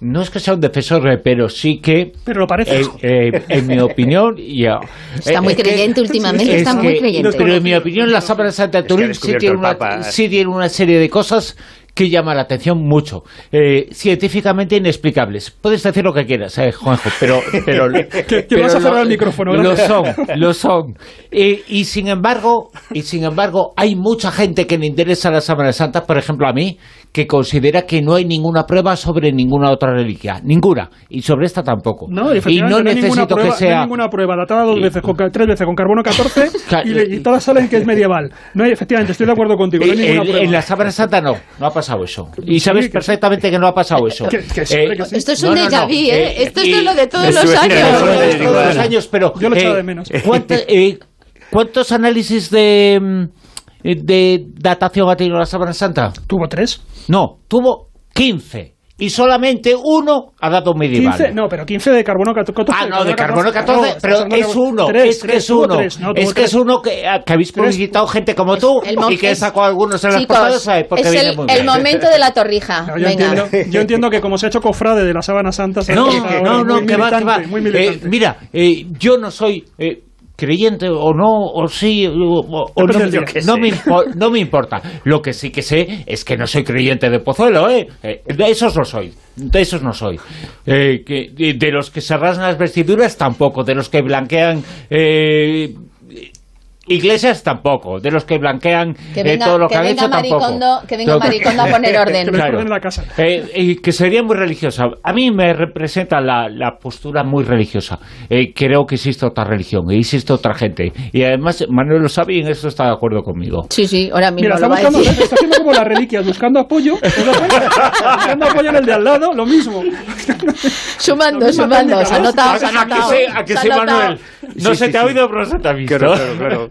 no es que sea un defensor, eh, pero sí que, pero lo parece. eh, eh, en mi opinión, y, ah, Está muy es que- creyente últimamente, es está muy creyente. Pero en mi opinión, la Sábana Santa Es que ha Turín sí descubierto tiene, el una, Papa. sí tiene una serie de cosas que llaman la atención mucho. Eh, científicamente inexplicables. Puedes decir lo que quieras, eh, Juanjo, pero... pero que pero vas a cerrar lo- el micrófono, Lo son, lo son. Eh, y sin embargo, y sin embargo, hay mucha gente que le interesa la Sábana Santa, por ejemplo a mí, que considera que no hay ninguna prueba sobre ninguna otra reliquia, ninguna, y sobre esta tampoco. No, y efectivamente, no no hay ninguna necesito prueba, que no hay sea ninguna prueba datada dos veces, con, tres veces con carbono 14 Claro, y, le- y y- todas salen que es medieval. No hay, efectivamente, estoy de acuerdo contigo. No hay Eh, ninguna en, prueba. en la Sábana Santa no, no ha pasado eso. Y Sí, sabes que perfectamente que no ha pasado eso. Que- que sí, Eh, que sí. Esto es un no, déjà vu, ¿eh? Esto es de lo de todos los años. eso Todos es, los años, pero Yo lo echaba eh, de menos. ¿cuánta- eh, ¿Cuántos análisis de, mm, de datación ha tenido la Sábana Santa? Tuvo tres. No, tuvo 15. Y solamente uno ha dado medieval. 15, no, pero 15 de carbono 14. Ah, no, de carbono 14, pero es uno, es que es uno, no, es que es uno que, ah, que habéis publicitado gente como tú mo- y que sacó algunos en las Chicos, portadas, ¿sabes? Porque es viene el, muy el momento de la torrija. No, yo, Venga. entiendo, yo entiendo que como se ha hecho cofrade de la sábana santa, se No, no, no, que va, que Eh, mira, eh, yo no soy eh, creyente o no, o sí, o, o no, no, sé. me no me importa. Lo que sí que sé es que no soy creyente de Pozuelo, ¿eh? Eh, de esos no soy, de esos no soy. Eh, que, de, de los que se rasgan las vestiduras tampoco, de los que blanquean... eh, Iglesias tampoco, de los que blanquean Que eh, venga, todo lo que, que han hecho tampoco. Maricondo, que venga Todo- Maricondo a poner orden. Que me ordene la casa. eh, y que sería muy religiosa. A mí me representa la, la postura muy religiosa. Eh, creo que existe otra religión, existe otra gente. Y además, Manuel lo sabe y en eso está de acuerdo conmigo. Sí, sí, ahora mismo Mira, lo está va a buscando, decir. está haciendo como las reliquias, buscando apoyo, buscando apoyo en el de al lado, lo mismo. Sumando, misma sumando. Se ha ¿no? notado, se ha ¿A que sí. Manuel? No Sí, se sí, te ha oído, pero se te ha visto. Claro, claro, claro.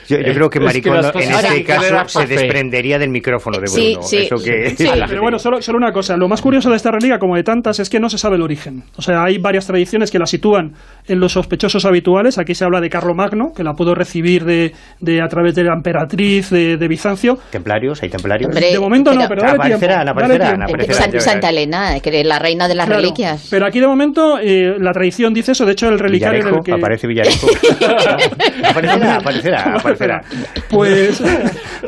Yo, yo creo que Es que Maricondo las cosas en este que caso se desprendería del micrófono de Bruno. sí. Eso que Sí. Pero bueno, solo, solo una cosa. Lo más curioso de esta reliquia, como de tantas, es que no se sabe el origen. O sea, hay varias tradiciones que la sitúan en los sospechosos habituales. Aquí se habla de Carlomagno, que la pudo recibir de, de a través de la emperatriz de, de Bizancio. templarios, hay templarios. Hombre, De momento no, pero- dale tiempo. Aparecerán, dale tiempo. aparecerán. Santa, Elena, que es la reina de las Claro, reliquias. Pero aquí de momento eh, la tradición dice eso. De hecho, el relicario en Villarejo, el que... aparece Villarejo. aparecerá, aparecerá, aparecerá. Pues,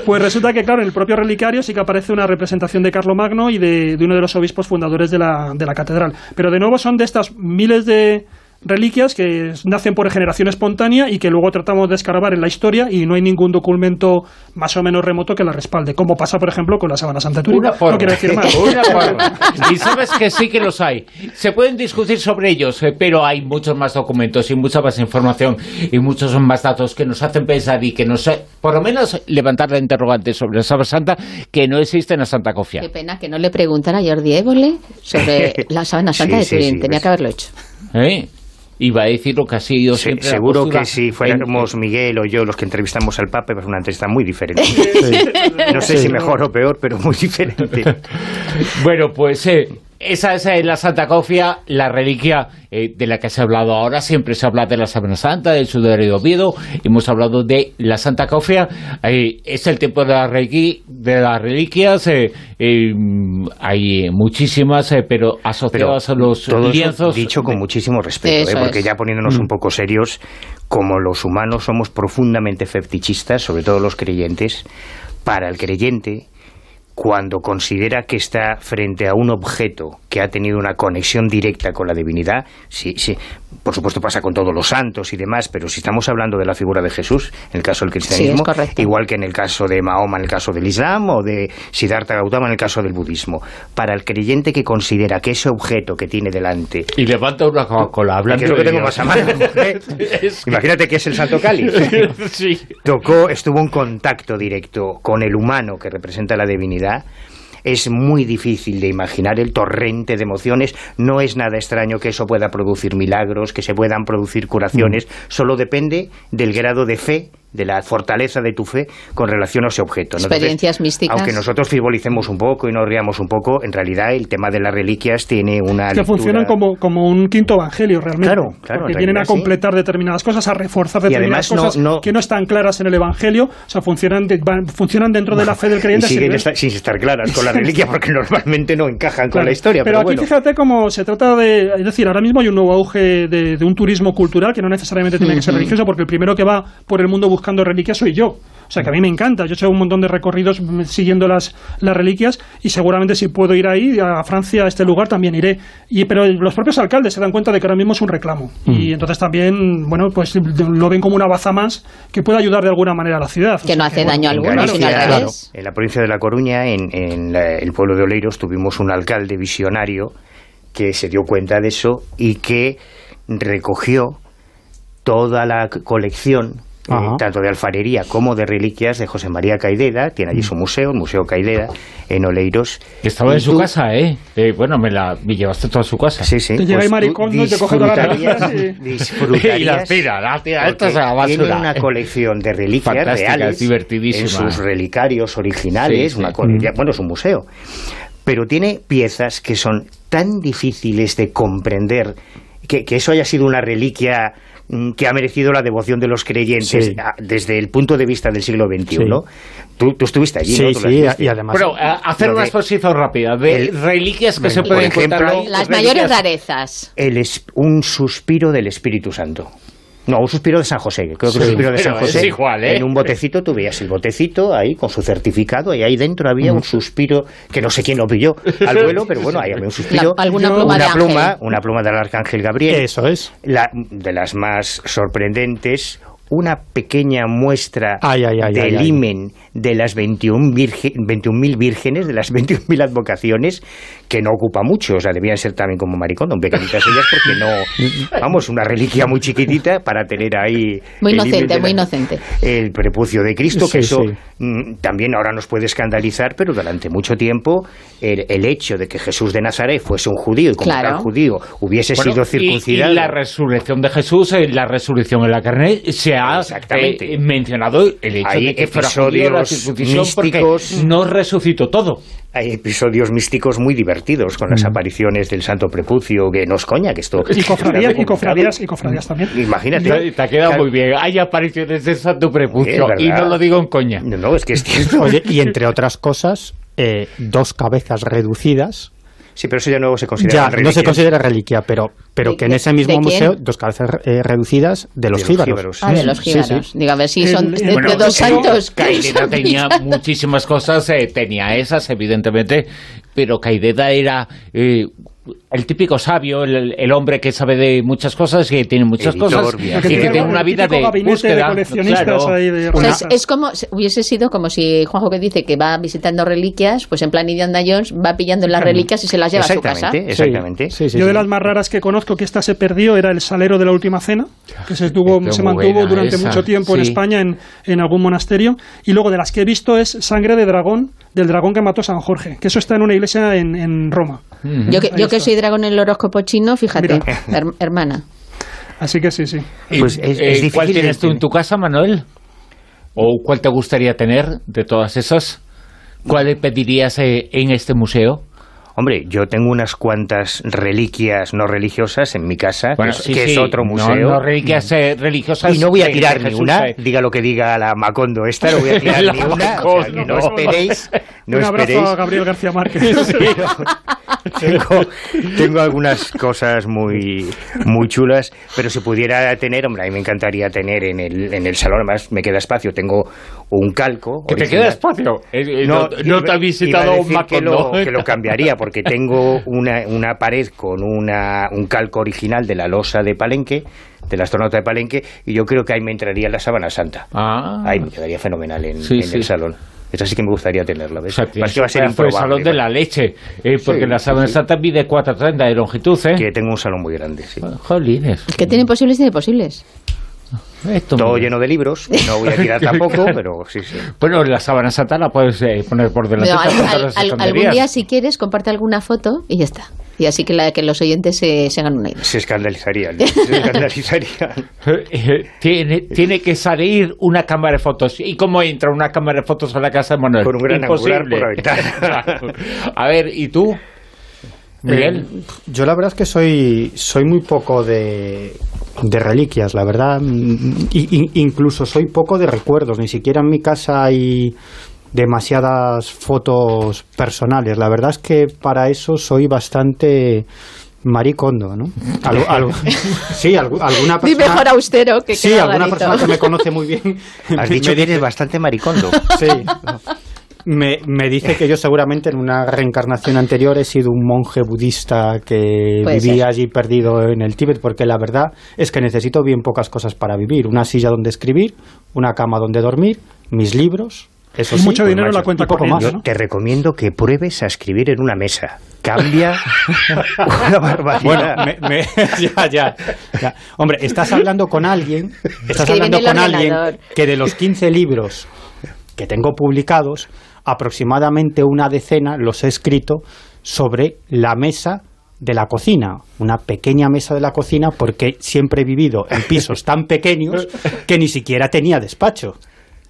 pues resulta que, claro, en el propio relicario sí que aparece una representación de Carlomagno y de, de uno de los obispos fundadores de la, de la catedral. Pero de nuevo son de estas miles de reliquias que nacen por generación espontánea y que luego tratamos de escarbar en la historia y no hay ningún documento más o menos remoto que la respalde, como pasa, por ejemplo, con la sábana Santa de Turín. No quiero decir más. Una forma. Y sabes que sí que los hay. Se pueden discutir sobre ellos, eh, pero hay muchos más documentos y mucha más información y muchos más datos que nos hacen pensar y que nos, eh, por lo menos, levantar la interrogante sobre la Sábana Santa que no existe en la Santa Cofia. Qué pena que no le preguntan a Jordi Évole sobre la sábana santa Sí, de sí, Turín. sí, Tenía ves. que haberlo hecho. ¿Eh? Iba a decir lo que ha sido Se- siempre la seguro que si fuéramos Miguel o yo los que entrevistamos al Papa, es una entrevista muy diferente. No sé si mejor o peor, pero muy diferente. Bueno, pues eh, esa es eh, la Santa Cofia, la reliquia eh, de la que se ha hablado ahora. Siempre se habla de la Sábana Santa, del sudario de Oviedo. Hemos hablado de la Santa Cofia. Eh, es el tiempo de, la reliqui- de las reliquias. eh, eh, hay muchísimas, eh, pero Pero asociadas a los todo eso lienzos. dicho con de- muchísimo respeto, Eso ¿eh? porque es. ya poniéndonos un poco serios, como los humanos somos profundamente fetichistas, sobre todo los creyentes, para el creyente, cuando considera que está frente a un objeto que ha tenido una conexión directa con la divinidad, sí, sí, por supuesto pasa con todos los santos y demás, pero si estamos hablando de la figura de Jesús, en el caso del cristianismo, Sí, igual que en el caso de Mahoma, en el caso del Islam, o de Siddhartha Gautama, en el caso del budismo, para el creyente que considera que ese objeto que tiene delante Y levanta una Coca-Cola hablando que es lo que de tengo Dios. más a mano. ¿eh? Imagínate que es el Santo Cáliz. sí. Tocó, estuvo en contacto directo con el humano que representa la divinidad. Es muy difícil de imaginar el torrente de emociones. No es nada extraño que eso pueda producir milagros, que se puedan producir curaciones. Solo depende del grado de fe, de la fortaleza de tu fe con relación a ese objeto. ¿no? Experiencias místicas. Aunque nosotros frivolicemos un poco y nos riamos un poco, en realidad el tema de las reliquias tiene una. que lectura- funcionan como, como un quinto evangelio realmente. Claro, claro, Porque en vienen a realidad sí. completar determinadas cosas, a reforzar Y determinadas además no- cosas no- que no están claras en el evangelio. O sea, funcionan, de- van- funcionan dentro de la fe del y creyente. sin siguen ver- esta- sin estar claras con la reliquia porque normalmente no encajan con Claro. la historia. Pero, aquí bueno. fíjate cómo se trata de. Es decir, ahora mismo hay un nuevo auge de, de un turismo cultural que no necesariamente tiene que ser religioso, porque el primero que va por el mundo buscando reliquias soy yo. O sea, que a mí me encanta. Yo he hecho un montón de recorridos mm, siguiendo las, las reliquias y seguramente si puedo ir ahí, a Francia, a este lugar, también iré. Y, pero los propios alcaldes se dan cuenta de que ahora mismo es un reclamo. Y entonces también, bueno, pues lo ven como una baza más que puede ayudar de alguna manera a la ciudad. O Que no hace daño alguno, sino al revés. en la provincia de La Coruña, en, en la- el pueblo de Oleiros, tuvimos un alcalde visionario que se dio cuenta de eso y que recogió toda la colección Ajá. tanto de alfarería como de reliquias de José María Caideda. Tiene allí su museo, el Museo Caideda, en Oleiros. Estaba Y en su tú- casa, ¿eh? Eh, Bueno, me la me llevaste toda su casa. Sí, sí. Te llega ahí tú Maricondo y te coge disfrutarías- reliquias y- disfrutarías Y tira, tira, la basura. Tiene una colección de reliquias Fantástica, reales es divertidísima. en sus relicarios originales, Sí, sí. una cole- bueno, es un museo. Pero tiene piezas que son tan difíciles de comprender que, que eso haya sido una reliquia mm, que ha merecido la devoción de los creyentes Sí. desde el punto de vista del siglo XXI. Sí. Tú, tú estuviste allí, ¿no? Sí, Tú las sí, y además... Bueno, hacer una exposición rápida de el- reliquias que Venga, se pueden encontrar ejemplo. Las mayores rarezas. el es- un suspiro del Espíritu Santo. No, un suspiro de San José, que creo que Sí, un suspiro de San pero es José. igual, ¿eh? En un botecito tú veías el botecito ahí con su certificado y ahí dentro había un suspiro que no sé quién lo pilló al vuelo, pero bueno, ahí había un suspiro. La- alguna pluma de una pluma, ángel. una pluma del arcángel Gabriel. Eso es. La, de las más sorprendentes, una pequeña muestra Ay, ay, ay, del ay, ay. himen de las 21.000 virge- 21.000 vírgenes, de las 21.000 advocaciones, que no ocupa mucho, o sea, debían ser también como maricondo, pequeñitas ellas, porque no, vamos, una reliquia muy chiquitita para tener ahí... Muy inocente, muy la- inocente. El prepucio de Cristo, que eso sí. mm, también ahora nos puede escandalizar, pero durante mucho tiempo el, el hecho de que Jesús de Nazaret fuese un judío y como Claro. tal judío hubiese Bueno, sido circuncidado... Y, la resurrección de Jesús, eh, la resurrección en la carne, se ha Exactamente. eh, mencionado el hecho Hay de que fuera judío la episodios circuncisión porque no resucitó todo. Hay episodios místicos muy divertidos con Mm. las apariciones del Santo Prepucio, que no es coña, que esto... Y cofradías, está y cofradías, y cofradías también. Imagínate. Te, te ha quedado Claro. muy bien. Hay apariciones de Santo Prepucio y no lo digo en coña. No, no, es que es cierto. Oye, y entre otras cosas, eh, dos cabezas reducidas. Sí, pero eso ya no se considera Ya, no se considera reliquia, pero, pero ¿De que en ese mismo museo, dos cabezas eh, reducidas de los De los jíbaros. jíbaros. Ah, de los Sí, jíbaros. sí. Digo, a ver si El- son de, el- de Bueno, dos santos. Caideda tenía muchísimas cosas, eh, tenía esas, evidentemente, pero Caideda era eh, el típico sabio, el, el hombre que sabe de muchas cosas, que tiene muchas Editor, cosas y que tiene una vida de búsqueda. de coleccionistas claro. ahí de O sea, es, es como, si- hubiese sido como si Juanjo que dice que va visitando reliquias, pues en plan Indiana Jones va pillando las reliquias y se las lleva a su casa. Exactamente, exactamente. Sí, sí, Yo sí. de las más raras que conozco que esta se perdió era el salero de la última cena, que se, estuvo, Qué se mantuvo durante esa, mucho tiempo en sí. España en, en algún monasterio. Y luego de las que he visto es sangre de dragón, del dragón que mató San Jorge, que eso está en una iglesia en, en Roma. Yo que, yo que soy dragón en el horóscopo chino, fíjate, her- hermana. Así que sí, sí. Pues es- es eh, difícil ¿Cuál tienes tú en tu casa, Manuel? ¿O cuál te gustaría tener de todas esas? ¿Cuál le pedirías eh, en este museo? Hombre, yo tengo unas cuantas reliquias no religiosas en mi casa, que, es, sí, que sí. es otro No, museo. No, reliquias eh, religiosas. y no voy a tirar ni una, eh. diga lo que diga la Macondo esta, no voy a tirar ni una, o sea, que no esperéis, no Un abrazo esperéis. a Gabriel García Márquez. tengo, tengo algunas cosas muy, muy chulas, pero si pudiera tener, hombre, a mí me encantaría tener en el, en el salón, además me queda espacio, tengo un calco. Que te original. queda espacio. No, no te ha visitado iba a un que lo, que lo cambiaría, porque tengo una, una pared con una, un calco original de la losa de Palenque, de la astronauta de Palenque, y yo creo que ahí me entraría la sábana santa. Ah. Ahí me quedaría fenomenal en, Sí, en sí. el salón. Esa sí que me gustaría tenerla, O ¿ves? sea, Pasa tienes que va a ser improbable, salón de la leche, eh, porque Sí, la sábana sí. santa mide 4,30 de longitud, ¿eh? Que tengo un salón muy grande, sí. Jolines. El que tiene posibles tiene posibles. Esto Todo lleno de libros, no voy a tirar tampoco, pero sí, sí. Bueno, la sábana santa la puedes eh, poner por delante. Al- al- algún día, si quieres, comparte alguna foto y ya está. Y así que, la, que los oyentes se, se hagan una idea. Se escandalizarían, ¿no? se escandalizarían. Eh, tiene, tiene que salir una cámara de fotos. ¿Y cómo entra una cámara de fotos a la casa de Manuel? Con un gran angular por la ventana. Claro. A ver, ¿y tú? Miguel. Eh, yo la verdad es que soy, soy muy poco de, de reliquias, la verdad. mm, incluso soy poco de recuerdos. Ni siquiera en mi casa hay demasiadas fotos personales. La verdad es que para eso soy bastante maricondo, ¿no? Algo- algo- sí, algu- alguna persona... mejor austero que Sí, alguna persona que me conoce muy bien. Has me dicho que eres bastante maricondo. Sí. Me, me dice que yo seguramente en una reencarnación anterior he sido un monje budista que Puede vivía ser. allí perdido en el Tíbet, porque la verdad es que necesito bien pocas cosas para vivir. Una silla donde escribir, una cama donde dormir, mis libros Eso sí, mucho dinero en la cuenta poco más. te recomiendo que pruebes a escribir en una mesa. Cambia una barbaridad. Bueno, me- me- ya, ya, ya. Hombre, estás hablando con alguien, estás hablando con alguien que de los 15 libros que tengo publicados, aproximadamente una decena los he escrito sobre la mesa de la cocina, una pequeña mesa de la cocina, porque siempre he vivido en pisos tan pequeños que ni siquiera tenía despacho.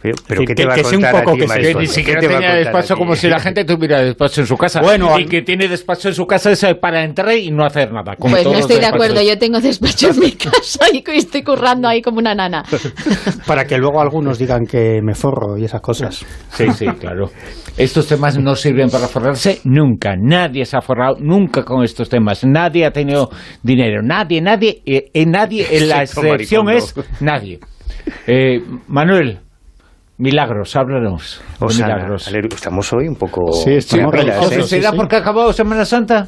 Pero, pero ¿qué te que- va a que sé un poco ti, que ni ¿Qué siquiera tenía despacho como si la gente tuviera despacho en su casa. Bueno, y a- que tiene despacho en su casa es eh, para entrar y no hacer nada. como Pues no estoy de acuerdo, yo tengo despacho en mi casa y estoy currando ahí como una nana. Para que luego algunos digan que me forro y esas cosas. Sí, sí, claro. Estos temas no sirven para forrarse nunca. Nadie se ha forrado nunca con estos temas. Nadie ha tenido dinero. Nadie, nadie, eh, eh, nadie. En la excepción es nadie. Eh, Manuel, milagros, háblanos. Osana, milagros. aleluya. estamos hoy un poco... Sí, Sí, estamos ¿eh? ¿Será sí, porque ha acabado Semana Santa?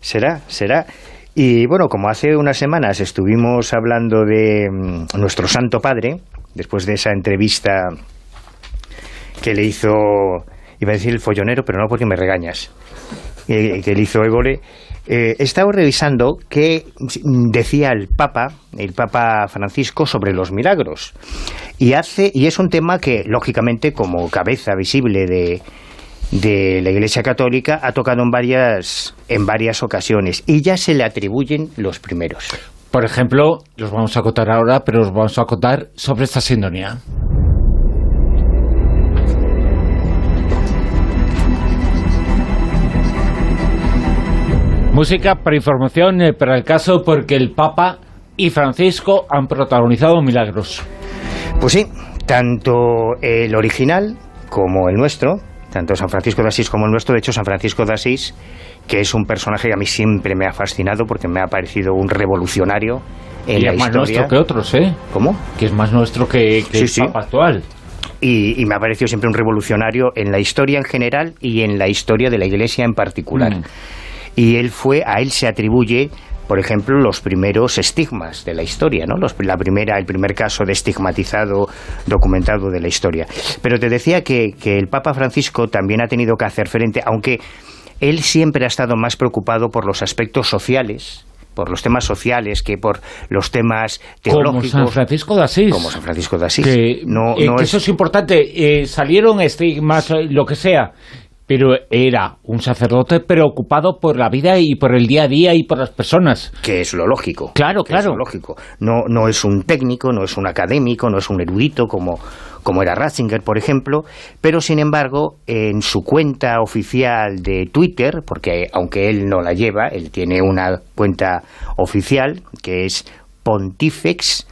Será, será. Y bueno, como hace unas semanas estuvimos hablando de mm, nuestro Santo Padre, después de esa entrevista que le hizo, iba a decir el follonero, pero no porque me regañas, eh, que le hizo Égole, eh, he estado revisando qué decía el Papa, el Papa Francisco, sobre los milagros. Y, hace, y es un tema que, lógicamente, como cabeza visible de, de la Iglesia Católica ha tocado en varias, en varias ocasiones y ya se le atribuyen los primeros. Por ejemplo, los vamos a contar ahora, pero los vamos a contar sobre esta sintonía. Música para información eh, para el caso porque el Papa y Francisco han protagonizado milagros. Pues sí, tanto el original como el nuestro, tanto San Francisco de Asís como el nuestro, de hecho San Francisco de Asís, que es un personaje que a mí siempre me ha fascinado porque me ha parecido un revolucionario en y la es más historia. nuestro que otros, ¿eh? ¿Cómo? Que es más nuestro que, que Sí, el sí. Papa actual. Y, y me ha parecido siempre un revolucionario en la historia en general y en la historia de la Iglesia en particular. Mm. Y él fue, a él se atribuye, por ejemplo, los primeros estigmas de la historia, ¿no? Los- la primera, el primer caso de estigmatizado documentado de la historia. Pero te decía que, que el Papa Francisco también ha tenido que hacer frente, aunque él siempre ha estado más preocupado por los aspectos sociales, por los temas sociales que por los temas Como teológicos. San Francisco de Asís. como San Francisco de Asís. que, no, eh, no que es- eso es importante. Eh, salieron estigmas, eh, lo que sea, pero era un sacerdote preocupado por la vida y por el día a día y por las personas. que es lo lógico. Claro, que es claro. lo lógico. No, no es un técnico, no es un académico, no es un erudito como, como era Ratzinger, por ejemplo, pero sin embargo, en su cuenta oficial de Twitter, porque aunque él no la lleva, él tiene una cuenta oficial que es pontifex-ex,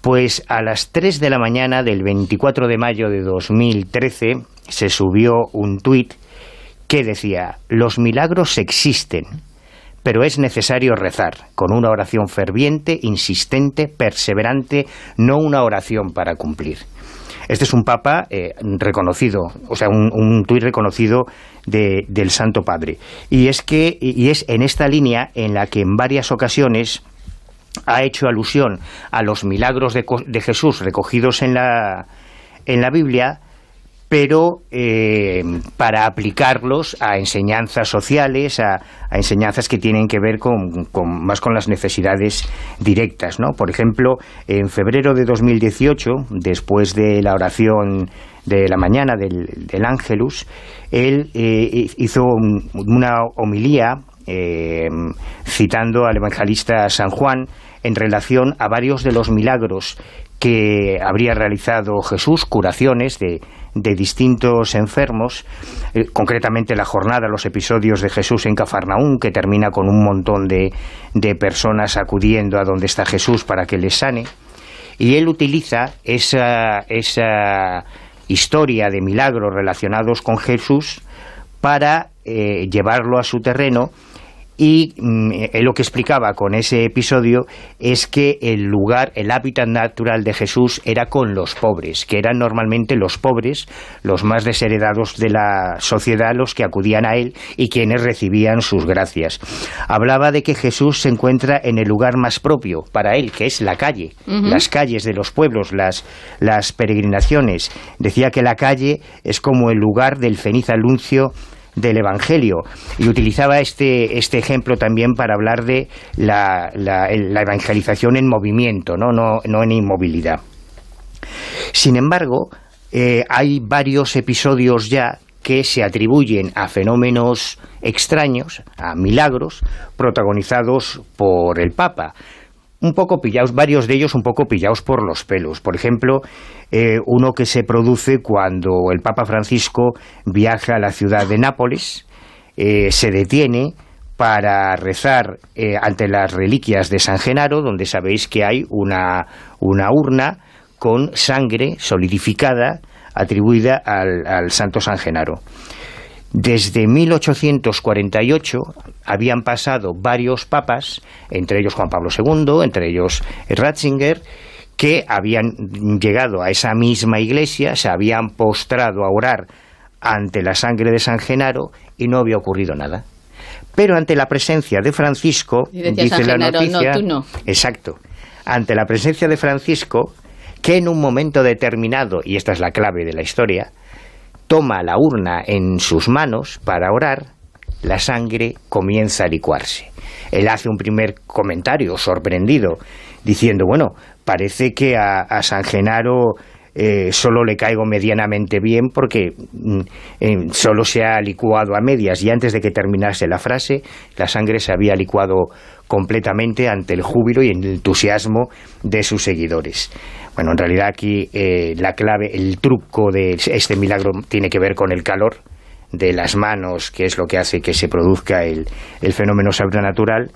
pues a las 3 de la mañana del 24 de mayo de 2013 se subió un tuit que decía, los milagros existen, pero es necesario rezar con una oración ferviente, insistente, perseverante, no una oración para cumplir. Este es un papa eh, reconocido, o sea, un, un tuit reconocido de- del Santo Padre. Y es que, y es en esta línea en la que en varias ocasiones ha hecho alusión a los milagros de, de Jesús recogidos en la, en la Biblia, pero eh, para aplicarlos a enseñanzas sociales, a, a enseñanzas que tienen que ver con, con- más con las necesidades directas. ¿no? Por ejemplo, en febrero de 2018, después de la oración de la mañana del, del Ángelus, él eh, hizo un- una homilía eh, citando al evangelista San Juan en relación a varios de los milagros que habría realizado Jesús, curaciones de, de distintos enfermos, eh, concretamente la jornada, los episodios de Jesús en Cafarnaún, que termina con un montón de, de personas acudiendo a donde está Jesús para que les sane. Y él utiliza esa, esa historia de milagros relacionados con Jesús para eh, llevarlo a su terreno Y mm, él lo que explicaba con ese episodio es que el lugar, el hábitat natural de Jesús era con los pobres, que eran normalmente los pobres, los más desheredados de la sociedad, los que acudían a él y quienes recibían sus gracias. Hablaba de que Jesús se encuentra en el lugar más propio para él, que es la calle, las calles de los pueblos, las, las peregrinaciones. Decía que la calle es como el lugar del feliz anuncio del Evangelio y utilizaba este, este ejemplo también para hablar de la, la- el- la evangelización en movimiento, ¿no? No, no en inmovilidad. Sin embargo, eh, hay varios episodios ya que se atribuyen a fenómenos extraños, a milagros, protagonizados por el Papa. Un poco pillados, varios de ellos un poco pillados por los pelos. Por ejemplo, eh, uno que se produce cuando el Papa Francisco viaja a la ciudad de Nápoles, eh, se detiene para rezar eh, ante las reliquias de San Genaro, donde sabéis que hay una, una urna con sangre solidificada atribuida al, al santo San Genaro. Desde 1848 habían pasado varios papas, entre ellos Juan Pablo II, entre ellos Ratzinger, que habían llegado a esa misma iglesia, se habían postrado a orar ante la sangre de San Genaro y no había ocurrido nada. Pero ante la presencia de Francisco, Y decía dice San la Genaro, "No, noticia, tú no". exacto, ante la presencia de Francisco, que en un momento determinado, y esta es la clave de la historia, toma la urna en sus manos para orar, la sangre comienza a licuarse. Él hace un primer comentario sorprendido, diciendo, bueno, parece que a, a San Genaro eh, solo le caigo medianamente bien porque mm, eh, solo se ha licuado a medias y antes de que terminase la frase, la sangre se había licuado completamente ante el júbilo y el entusiasmo de sus seguidores. Bueno, en realidad aquí eh, la clave, el truco de este milagro tiene que ver con el calor de las manos, que es lo que hace que se produzca el, el fenómeno sobrenatural.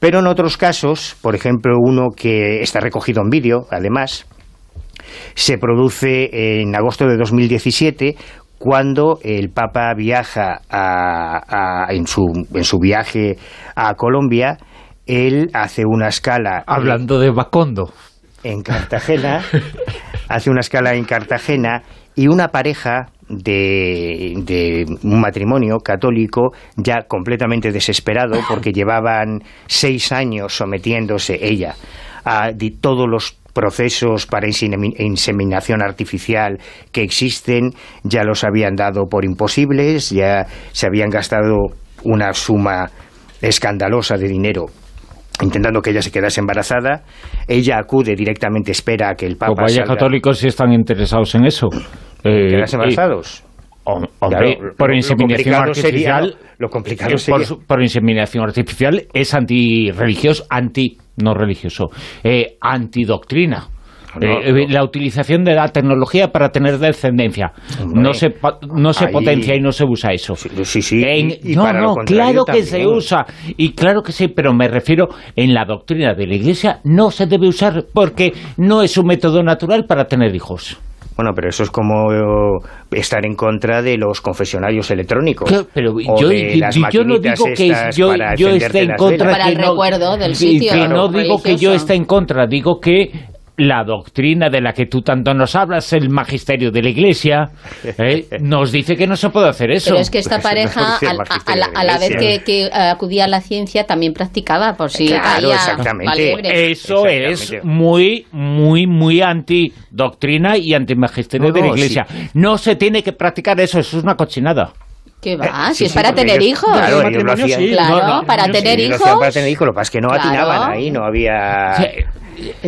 Pero en otros casos, por ejemplo, uno que está recogido en vídeo, además, se produce en agosto de 2017 cuando el Papa viaja a- a- en, su, en su viaje a Colombia, él hace una escala Hablando de Bacondo. en Cartagena, hace una escala en Cartagena y una pareja de, de un matrimonio católico ya completamente desesperado porque llevaban seis años sometiéndose ella a todos los procesos para insemi- inseminación artificial que existen ya los habían dado por imposibles, ya se habían gastado una suma escandalosa de dinero intentando que ella se quedase embarazada. Ella acude directamente, espera a que el Papa Pues vaya salga- católicos si están interesados en eso. Eh, ¿Quedarse embarazados? Hombre, Claro, por lo- lo inseminación sería- artificial. lo complicado eh, por, sería- por inseminación artificial es antirreligioso, anti, no religioso, eh, antidoctrina. No, Eh, no. eh, La utilización de la tecnología para tener descendencia. Hombre, no se, no se ahí- potencia y no se usa eso. Sí, sí, sí, En- y- y no, no, claro que se usa. Y claro que sí, pero me refiero en la doctrina de la Iglesia no se debe usar porque no es un método natural para tener hijos. Bueno, pero eso es como eh, estar en contra de los confesionarios electrónicos. Claro, pero o yo, de yo- las yo no maquinitas digo que estas yo, para yo esté en contra. Para que el no, recuerdo del sitio que no digo que yo religioso. esté en contra, digo que la doctrina de la que tú tanto nos hablas, el magisterio de la Iglesia, ¿eh? nos dice que no se puede hacer eso. Pero es que esta Pues pareja, al- a, magisterio la, a la vez que, que, eh, acudía a la ciencia, también practicaba, por si Claro, caía exactamente. Eso es Exactamente. muy, muy, muy anti-doctrina y anti-magisterio No, de la Iglesia. No se tiene que practicar eso, eso es una cochinada. ¿Qué va? Eh, si sí, es sí, para tener ellos- hijos. Claro, El ellos lo matrimonio hacían. sí. Claro, No, no, para yo tener Sí, lo hijos. hacían para tener hijos, lo que pasa es que no Claro. atinaban ahí, no había...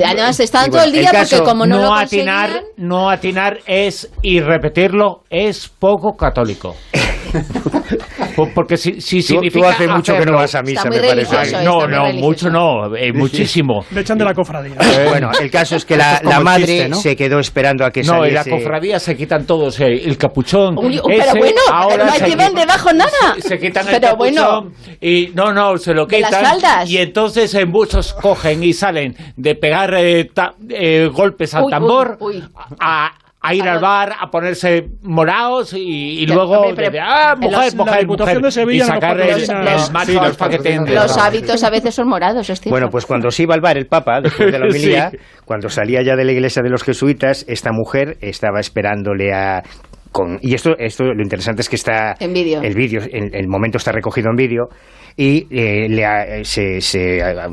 Además, estaban Y todo el bueno, día el porque como no, lo atinar, conseguían... no atinar es y repetirlo es poco católico. Por- Porque si, si Tú, significa tú hace mucho que no hacerlo- vas a misa, me parece. Ay, no, no, mucho no, eh, muchísimo. Le echan de la cofradía. Bueno, el caso es que la, la el madre chiste, ¿no? se quedó esperando a que No, en la saliese... cofradía se quitan todos eh, el capuchón. Uy, ese, pero bueno, ahora no llevan quitan- debajo nada. Se, se quitan el Pero capuchón bueno. y no, no, se lo De las quitan. faldas. Y entonces en muchos cogen y salen de pegar eh, ta- eh, golpes al Uy, uy, tambor uy. A, a ir A al lo- bar, a ponerse morados y, y Ya, luego hombre, de, ah, en los- mujer, mujer, mujer, de Sevilla y no sacar el, el Sí, los que hábitos a veces son morados, es cierto. Bueno, pues cuando se iba al bar el Papa, después de la Sí. homilía, cuando salía ya de la iglesia de los jesuitas, esta mujer estaba esperándole a... Con, y esto, esto lo interesante es que está... En vídeo. El vídeo, el, el momento está recogido en vídeo y eh, le ha- se... se, ah,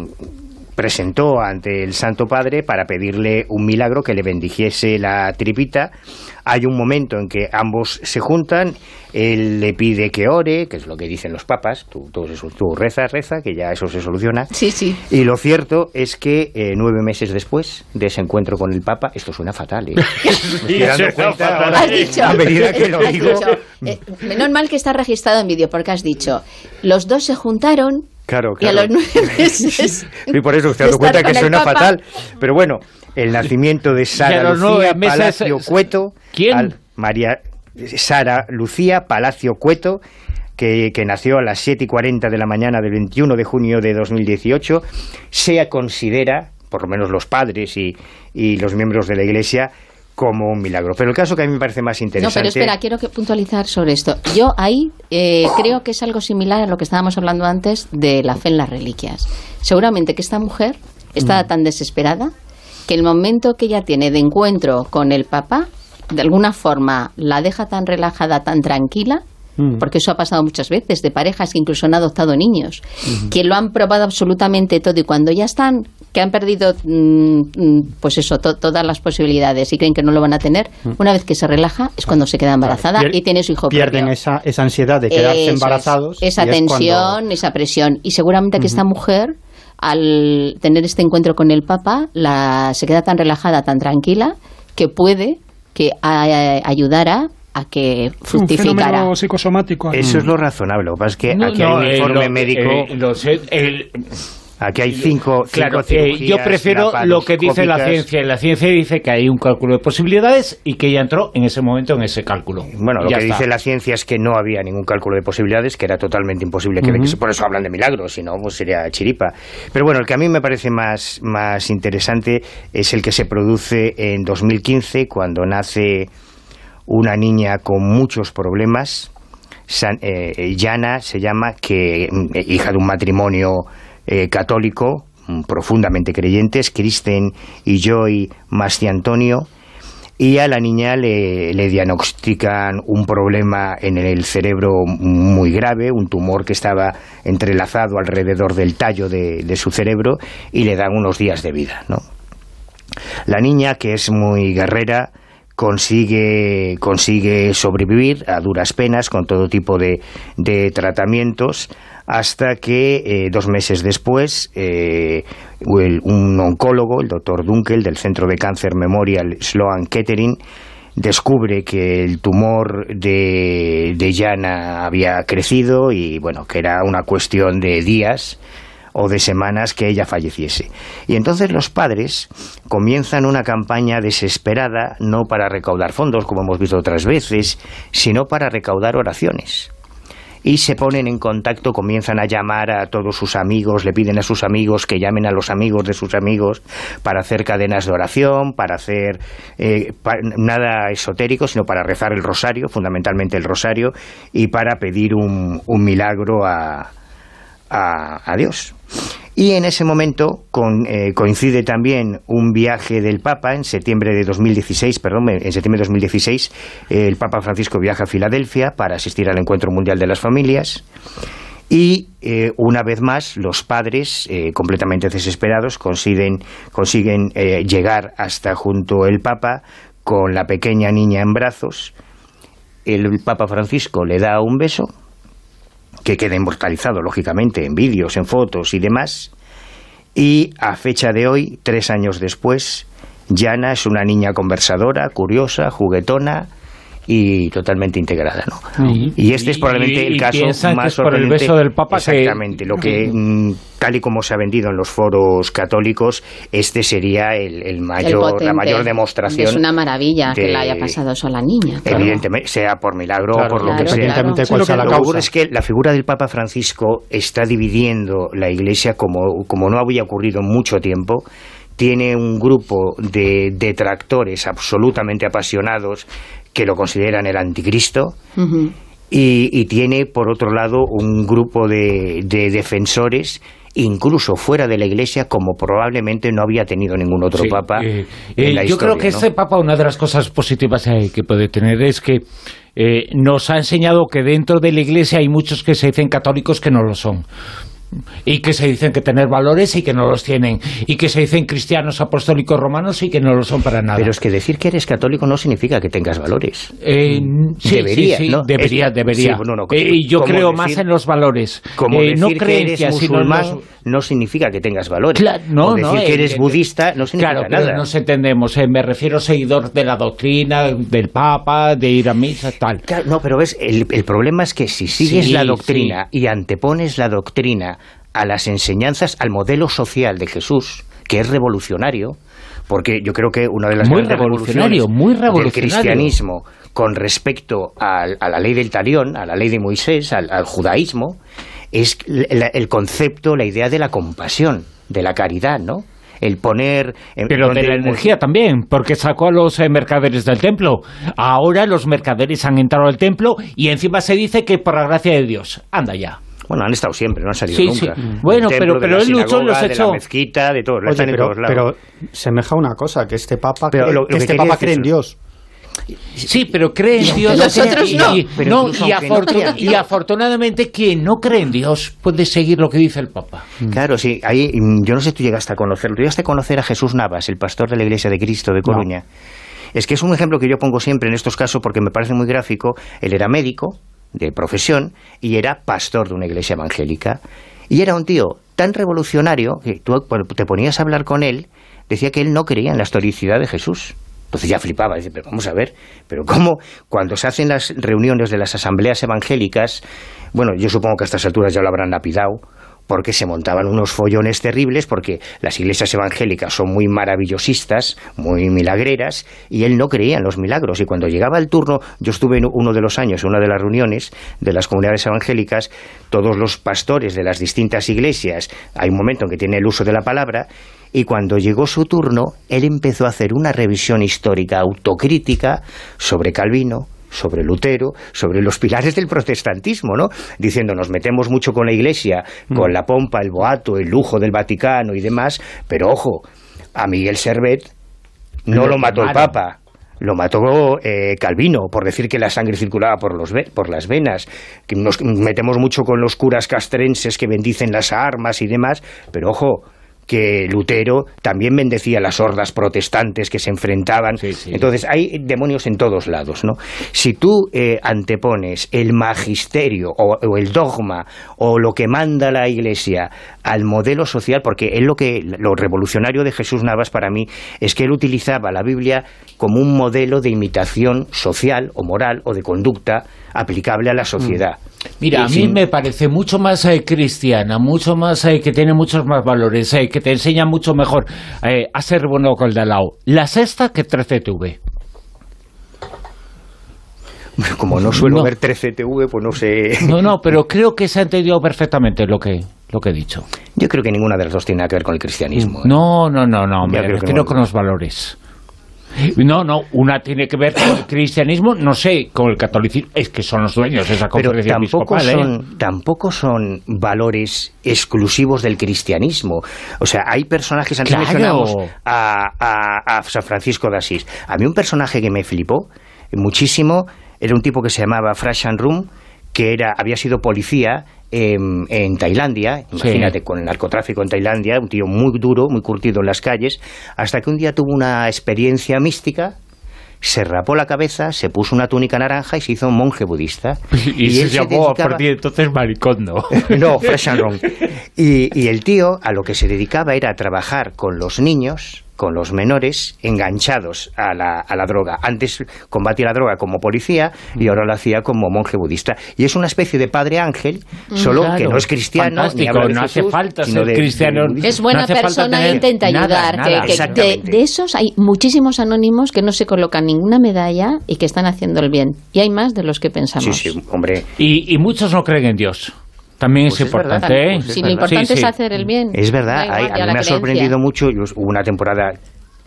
presentó ante el Santo Padre para pedirle un milagro que le bendijese la tripita. Hay un momento en que ambos se juntan, él le pide que ore, que es lo que dicen los papas, tú, tú, tú reza, reza, que ya eso se soluciona. Sí, sí. Y lo cierto es que eh, nueve meses después de ese encuentro con el Papa, esto suena fatal, ¿eh? Me estoy dando suena cuenta fatal. ahora, Has dicho, a medida que lo has digo. dicho, eh, menos mal que está registrado en vídeo, porque has dicho, los dos se juntaron Claro, y a claro. los nueve meses. Y por eso usted ha dado cuenta que suena Papa, fatal. Pero bueno, el nacimiento de Sara Lucía nueve meses- Palacio Cueto. ¿Quién? al- María Sara Lucía Palacio Cueto. Que, que nació a las 7 y 40 de la mañana del 21 de junio de 2018, se considera, por lo menos los padres y, y los miembros de la Iglesia, como un milagro. Pero el caso que a mí me parece más No, interesante... pero espera, quiero que puntualizar sobre esto. Yo ahí eh, creo que es algo similar a lo que estábamos hablando antes de la fe en las reliquias. Seguramente que esta mujer está Mm. tan desesperada que el momento que ella tiene de encuentro con el Papa, de alguna forma la deja tan relajada, tan tranquila, Mm. porque eso ha pasado muchas veces, de parejas que incluso han adoptado niños, que lo han probado absolutamente todo y cuando ya están, que han perdido, mm, mm, pues eso, to- todas las posibilidades y creen que no lo van a tener, una vez que se relaja es cuando se queda embarazada Pier- y tiene su hijo Pierden propio. esa, esa ansiedad de quedarse Eso es, embarazados. esa es tensión, cuando- esa presión. Y seguramente que esta mujer, al tener este encuentro con el Papa, la, se queda tan relajada, tan tranquila, que puede que a- ayudara a que Un fructificara. fenómeno psicosomático. Eso es lo razonable. Lo que pasa es que No, aquí no, hay un eh, informe lo- médico... eh, lo sé, el- Aquí hay cinco, Claro, cinco eh, yo cirugías prefiero lo que dice la ciencia. La ciencia dice que hay un cálculo de posibilidades y que ella entró en ese momento en ese cálculo. Bueno, lo Ya que está. dice la ciencia es que no había ningún cálculo de posibilidades, que era totalmente imposible. que que- por eso hablan de milagros, si no, pues sería chiripa. Pero bueno, el que a mí me parece más, más interesante es el que se produce en 2015, cuando nace una niña con muchos problemas. San- eh, Yana se llama, que mm, hija de un matrimonio eh, católico, mm, profundamente creyentes, Kristen y Joy Antonio y a la niña le, le diagnostican un problema en el cerebro muy grave, un tumor que estaba entrelazado alrededor del tallo de, de su cerebro y le dan unos días de vida. ¿no? La niña, que es muy guerrera, consigue, consigue sobrevivir a duras penas con todo tipo de, de tratamientos hasta que eh, dos meses después eh, un oncólogo, el doctor Dunkel del Centro de Cáncer Memorial Sloan Kettering, descubre que el tumor de, de Yana había crecido y bueno, que era una cuestión de días o de semanas que ella falleciese. Y entonces los padres comienzan una campaña desesperada, no para recaudar fondos, como hemos visto otras veces, sino para recaudar oraciones. Y se ponen en contacto, comienzan a llamar a todos sus amigos, le piden a sus amigos que llamen a los amigos de sus amigos para hacer cadenas de oración, para hacer eh, nada esotérico, sino para rezar el rosario, fundamentalmente el rosario, y para pedir un, un milagro a, a, a Dios. Y en ese momento con- eh, coincide también un viaje del Papa en septiembre de 2016, perdón, en septiembre de 2016, eh, el Papa Francisco viaja a Filadelfia para asistir al Encuentro Mundial de las Familias. Y eh, una vez más, los padres, eh, completamente desesperados, consiguen, consiguen llegar hasta junto el Papa con la pequeña niña en brazos. El Papa Francisco le da un beso, que queda inmortalizado, lógicamente, en vídeos, en fotos y demás. Y a fecha de hoy, tres años después, Yana es una niña conversadora, curiosa, juguetona y totalmente integrada, ¿no? Y- Y este es probablemente y el caso más por el beso del Papa que- Exactamente, lo que mm, tal y como se ha vendido en los foros católicos, este sería el, el El mayor, la mayor demostración. Es una maravilla que le haya pasado eso a la niña. claro. Evidentemente, sea por milagro o Claro, por lo claro, que sea. cuál lo sea que- la Lo que ocurre es que la figura del Papa Francisco está dividiendo la Iglesia como, como no había ocurrido en mucho tiempo, tiene un grupo de detractores absolutamente apasionados que lo consideran el anticristo. Y, y tiene, por otro lado, un grupo de, de defensores, incluso fuera de la Iglesia, como probablemente no había tenido ningún otro Sí, papa. eh, en eh, la yo creo que ¿no? este Papa, una de las cosas positivas que puede tener es que eh, nos ha enseñado que dentro de la Iglesia hay muchos que se dicen católicos que no lo son. Y que se dicen que tener valores y que no los tienen. Y que se dicen cristianos apostólicos romanos y que no lo son para nada. Pero es que decir que eres católico no significa que tengas valores. Eh, sí, Debería, sí, sí, ¿no? debería, Es- debería. bueno, no, Eh, yo creo decir- más en los valores. Como Eh, no decir que eres creencias, sino en musulmán los- no significa que tengas valores. Claro, no, o decir no, que eh, eres eh, budista no significa Claro, nada. pero nos entendemos. me refiero seguidor de la doctrina, del Papa, de ir a misa, tal. Claro, no, pero ves, el, el problema es que si sigues la doctrina y antepones la doctrina a las enseñanzas, al modelo social de Jesús, que es revolucionario, porque yo creo que una de las Muy revolucionario, muy del revolucionario. cristianismo con respecto al- a, la ley del talión, a la ley de Moisés, al, al judaísmo, es el, el concepto, la idea de la compasión, de la caridad, ¿no? El poner... en- Pero de la energía también, porque sacó a los eh, mercaderes del templo. Ahora los mercaderes han entrado al templo y encima se dice que por la gracia de Dios. Anda ya. Bueno, han estado siempre, no han salido Sí, nunca. sí. Bueno, templo, pero- de él luchó los de echó. la mezquita, de todo, Oye, están en pero, todos lados. pero semeja una cosa, que este papa, Pero cree, lo- lo que que este papa cree en Dios. Sí, pero cree en Dios. Nosotros y, no. y- no, y, afortuna- afortunadamente quien no cree en Dios puede seguir lo que dice el Papa. Claro, sí. Ahí, mm, yo no sé si tú llegaste a conocerlo. ¿Tú llegaste a conocer a Jesús Navas, el pastor de la Iglesia de Cristo de Coruña? Es que es un ejemplo que yo pongo siempre en estos casos porque me parece muy gráfico. Él era médico de profesión y era pastor de una iglesia evangélica. Y era un tío tan revolucionario que tú te ponías a hablar con él, decía que él no creía en la historicidad de Jesús. Entonces ya flipaba, dice, pero vamos a ver, pero ¿cómo cuando se hacen las reuniones de las asambleas evangélicas, bueno, yo supongo que a estas alturas ya lo habrán lapidado, porque se montaban unos follones terribles, porque las iglesias evangélicas son muy maravillosistas, muy milagreras, y él no creía en los milagros. Y cuando llegaba el turno, yo estuve en uno de los años, en una de las reuniones de las comunidades evangélicas, todos los pastores de las distintas iglesias, hay un momento en que tiene el uso de la palabra, y cuando llegó su turno, él empezó a hacer una revisión histórica autocrítica sobre Calvino, sobre Lutero, sobre los pilares del protestantismo, ¿no? Diciendo, nos metemos mucho con la Iglesia, con la pompa, el boato, el lujo del Vaticano y demás, pero ojo, a Miguel Servet no Lo lo mató el. Papa. Lo mató eh, Calvino por decir que la sangre circulaba por, los ve- por las venas. Que nos metemos mucho con los curas castrenses que bendicen las armas y demás, pero ojo, que Lutero también bendecía las hordas protestantes que se enfrentaban. Sí, sí. Entonces hay demonios en todos lados, ¿no? Si tú eh, antepones el magisterio o, o el dogma o lo que manda la Iglesia al modelo social, porque él lo que lo revolucionario de Jesús Navas para mí es que él utilizaba la Biblia como un modelo de imitación social o moral o de conducta aplicable a la sociedad. Mira, Y a mí sin- me parece mucho más eh, cristiana, mucho más eh, que tiene muchos más valores, eh, que te enseña mucho mejor eh, a ser bueno con el de lado. La sexta que 13TV. como no suelo No. ver 13TV, pues no sé. No, no, pero creo que se ha entendido perfectamente lo que, lo que he dicho. Yo creo que ninguna de las dos tiene nada que ver con el cristianismo. ¿eh? No, no, no, no, me Ya creo que refiero no. con los valores. No, no, una tiene que ver con el cristianismo, no sé, con el catolicismo, es que son los dueños de esa Pero conferencia tampoco episcopal, ¿eh? son, tampoco son valores exclusivos del cristianismo. O sea, hay personajes, antes Claro. mencionamos a, a- a San Francisco de Asís. A mí un personaje que me flipó muchísimo era un tipo que se llamaba Frashan Rum, que era, había sido policía en, en Tailandia, Sí. imagínate, con el narcotráfico en Tailandia, un tío muy duro, muy curtido en las calles, hasta que un día tuvo una experiencia mística, se rapó la cabeza, se puso una túnica naranja y se hizo un monje budista. Y, se llamó a dedicaba- partir de entonces Maricondo. no, Fresh and Wrong. Y, y el tío a lo que se dedicaba era a trabajar con los niños, con los menores, enganchados a la, a la droga. Antes combatía la droga como policía y ahora lo hacía como monje budista. Y es una especie de padre ángel, solo que no es cristiano, ni habla de no hace falta sino ser de- cristiano. Es buena No persona e intenta nada, ayudar. nada. que- que de, esos hay muchísimos anónimos que no se colocan ninguna medalla y que están haciendo el bien. Y hay más de los que pensamos. Sí, sí, hombre. Y, y muchos no creen en Dios. También Pues es es verdad. importante, ¿eh? Pues es lo verdad. importante Sí, es sí. hacer el bien. Es verdad, hay- a mí me ha creencia. sorprendido mucho. Yo, hubo una temporada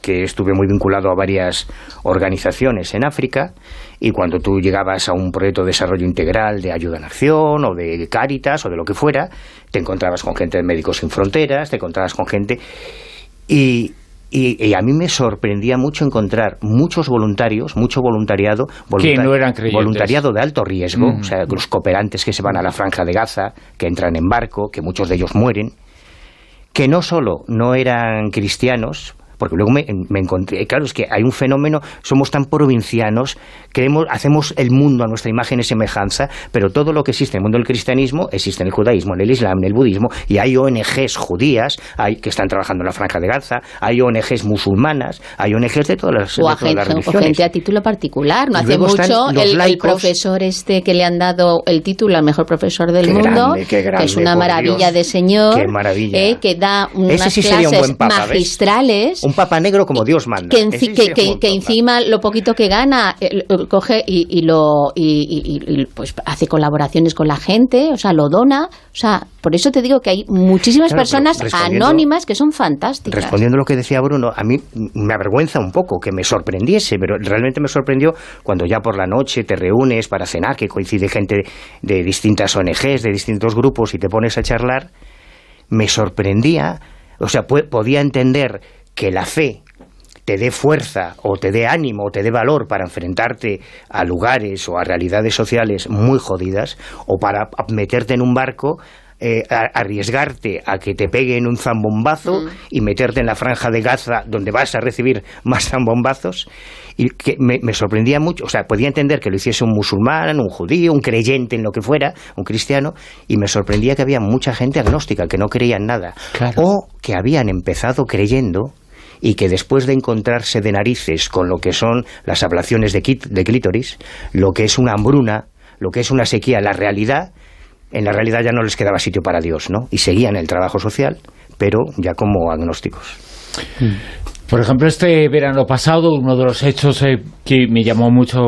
que estuve muy vinculado a varias organizaciones en África y cuando tú llegabas a un proyecto de desarrollo integral de ayuda en acción o de Cáritas o de lo que fuera, te encontrabas con gente de Médicos Sin Fronteras, te encontrabas con gente y, y- y a mí me sorprendía mucho encontrar muchos voluntarios, mucho voluntariado, Que no eran creyentes. voluntariado de alto riesgo, Mm. o sea, los cooperantes que se van a la franja de Gaza, que entran en barco, que muchos de ellos mueren, que no solo no eran cristianos, porque luego me, me encontré, claro, es que hay un fenómeno, somos tan provincianos, creemos, hacemos el mundo a nuestra imagen y semejanza, pero todo lo que existe en el mundo del cristianismo existe en el judaísmo, en el islam, en el budismo, y hay ONGs judías hay, que están trabajando en la franja de Gaza, hay ONGs musulmanas, hay ONGs de todas las, de O, a todas gente, las o religiones. gente a título particular. No Y hace mucho el, el laicos. profesor este que le han dado el título al mejor profesor del mundo, grande, qué grande, que es una maravilla Dios. de señor, Qué maravilla. eh, que da unas sí un clases buen papa, magistrales. Un papa negro como Dios manda. que, enci- sí encima lo poquito que gana eh, lo coge y, y lo y, pues hace colaboraciones con la gente, o sea, lo dona, o sea, por eso te digo que hay muchísimas Claro, personas anónimas que son fantásticas. Respondiendo a lo que decía Bruno, a mí me avergüenza un poco que me sorprendiese, pero realmente me sorprendió cuando ya por la noche te reúnes para cenar, que coincide gente de distintas ONGs, de distintos grupos y te pones a charlar, me sorprendía, o sea, podía entender que la fe te dé fuerza o te dé ánimo o te dé valor para enfrentarte a lugares o a realidades sociales muy jodidas o para meterte en un barco eh, a- arriesgarte a que te peguen un zambombazo y meterte en la franja de Gaza donde vas a recibir más zambombazos. Y que me, me sorprendía mucho, o sea, podía entender que lo hiciese un musulmán, un judío, un creyente en lo que fuera, un cristiano, y me sorprendía que había mucha gente agnóstica que no creía en nada, Claro. o que habían empezado creyendo y que después de encontrarse de narices con lo que son las ablaciones de, quit- de clítoris, lo que es una hambruna, lo que es una sequía, la realidad, en la realidad ya no les quedaba sitio para Dios, ¿no? Y seguían el trabajo social, pero ya como agnósticos. Por ejemplo, este verano pasado, uno de los hechos eh, que me llamó mucho,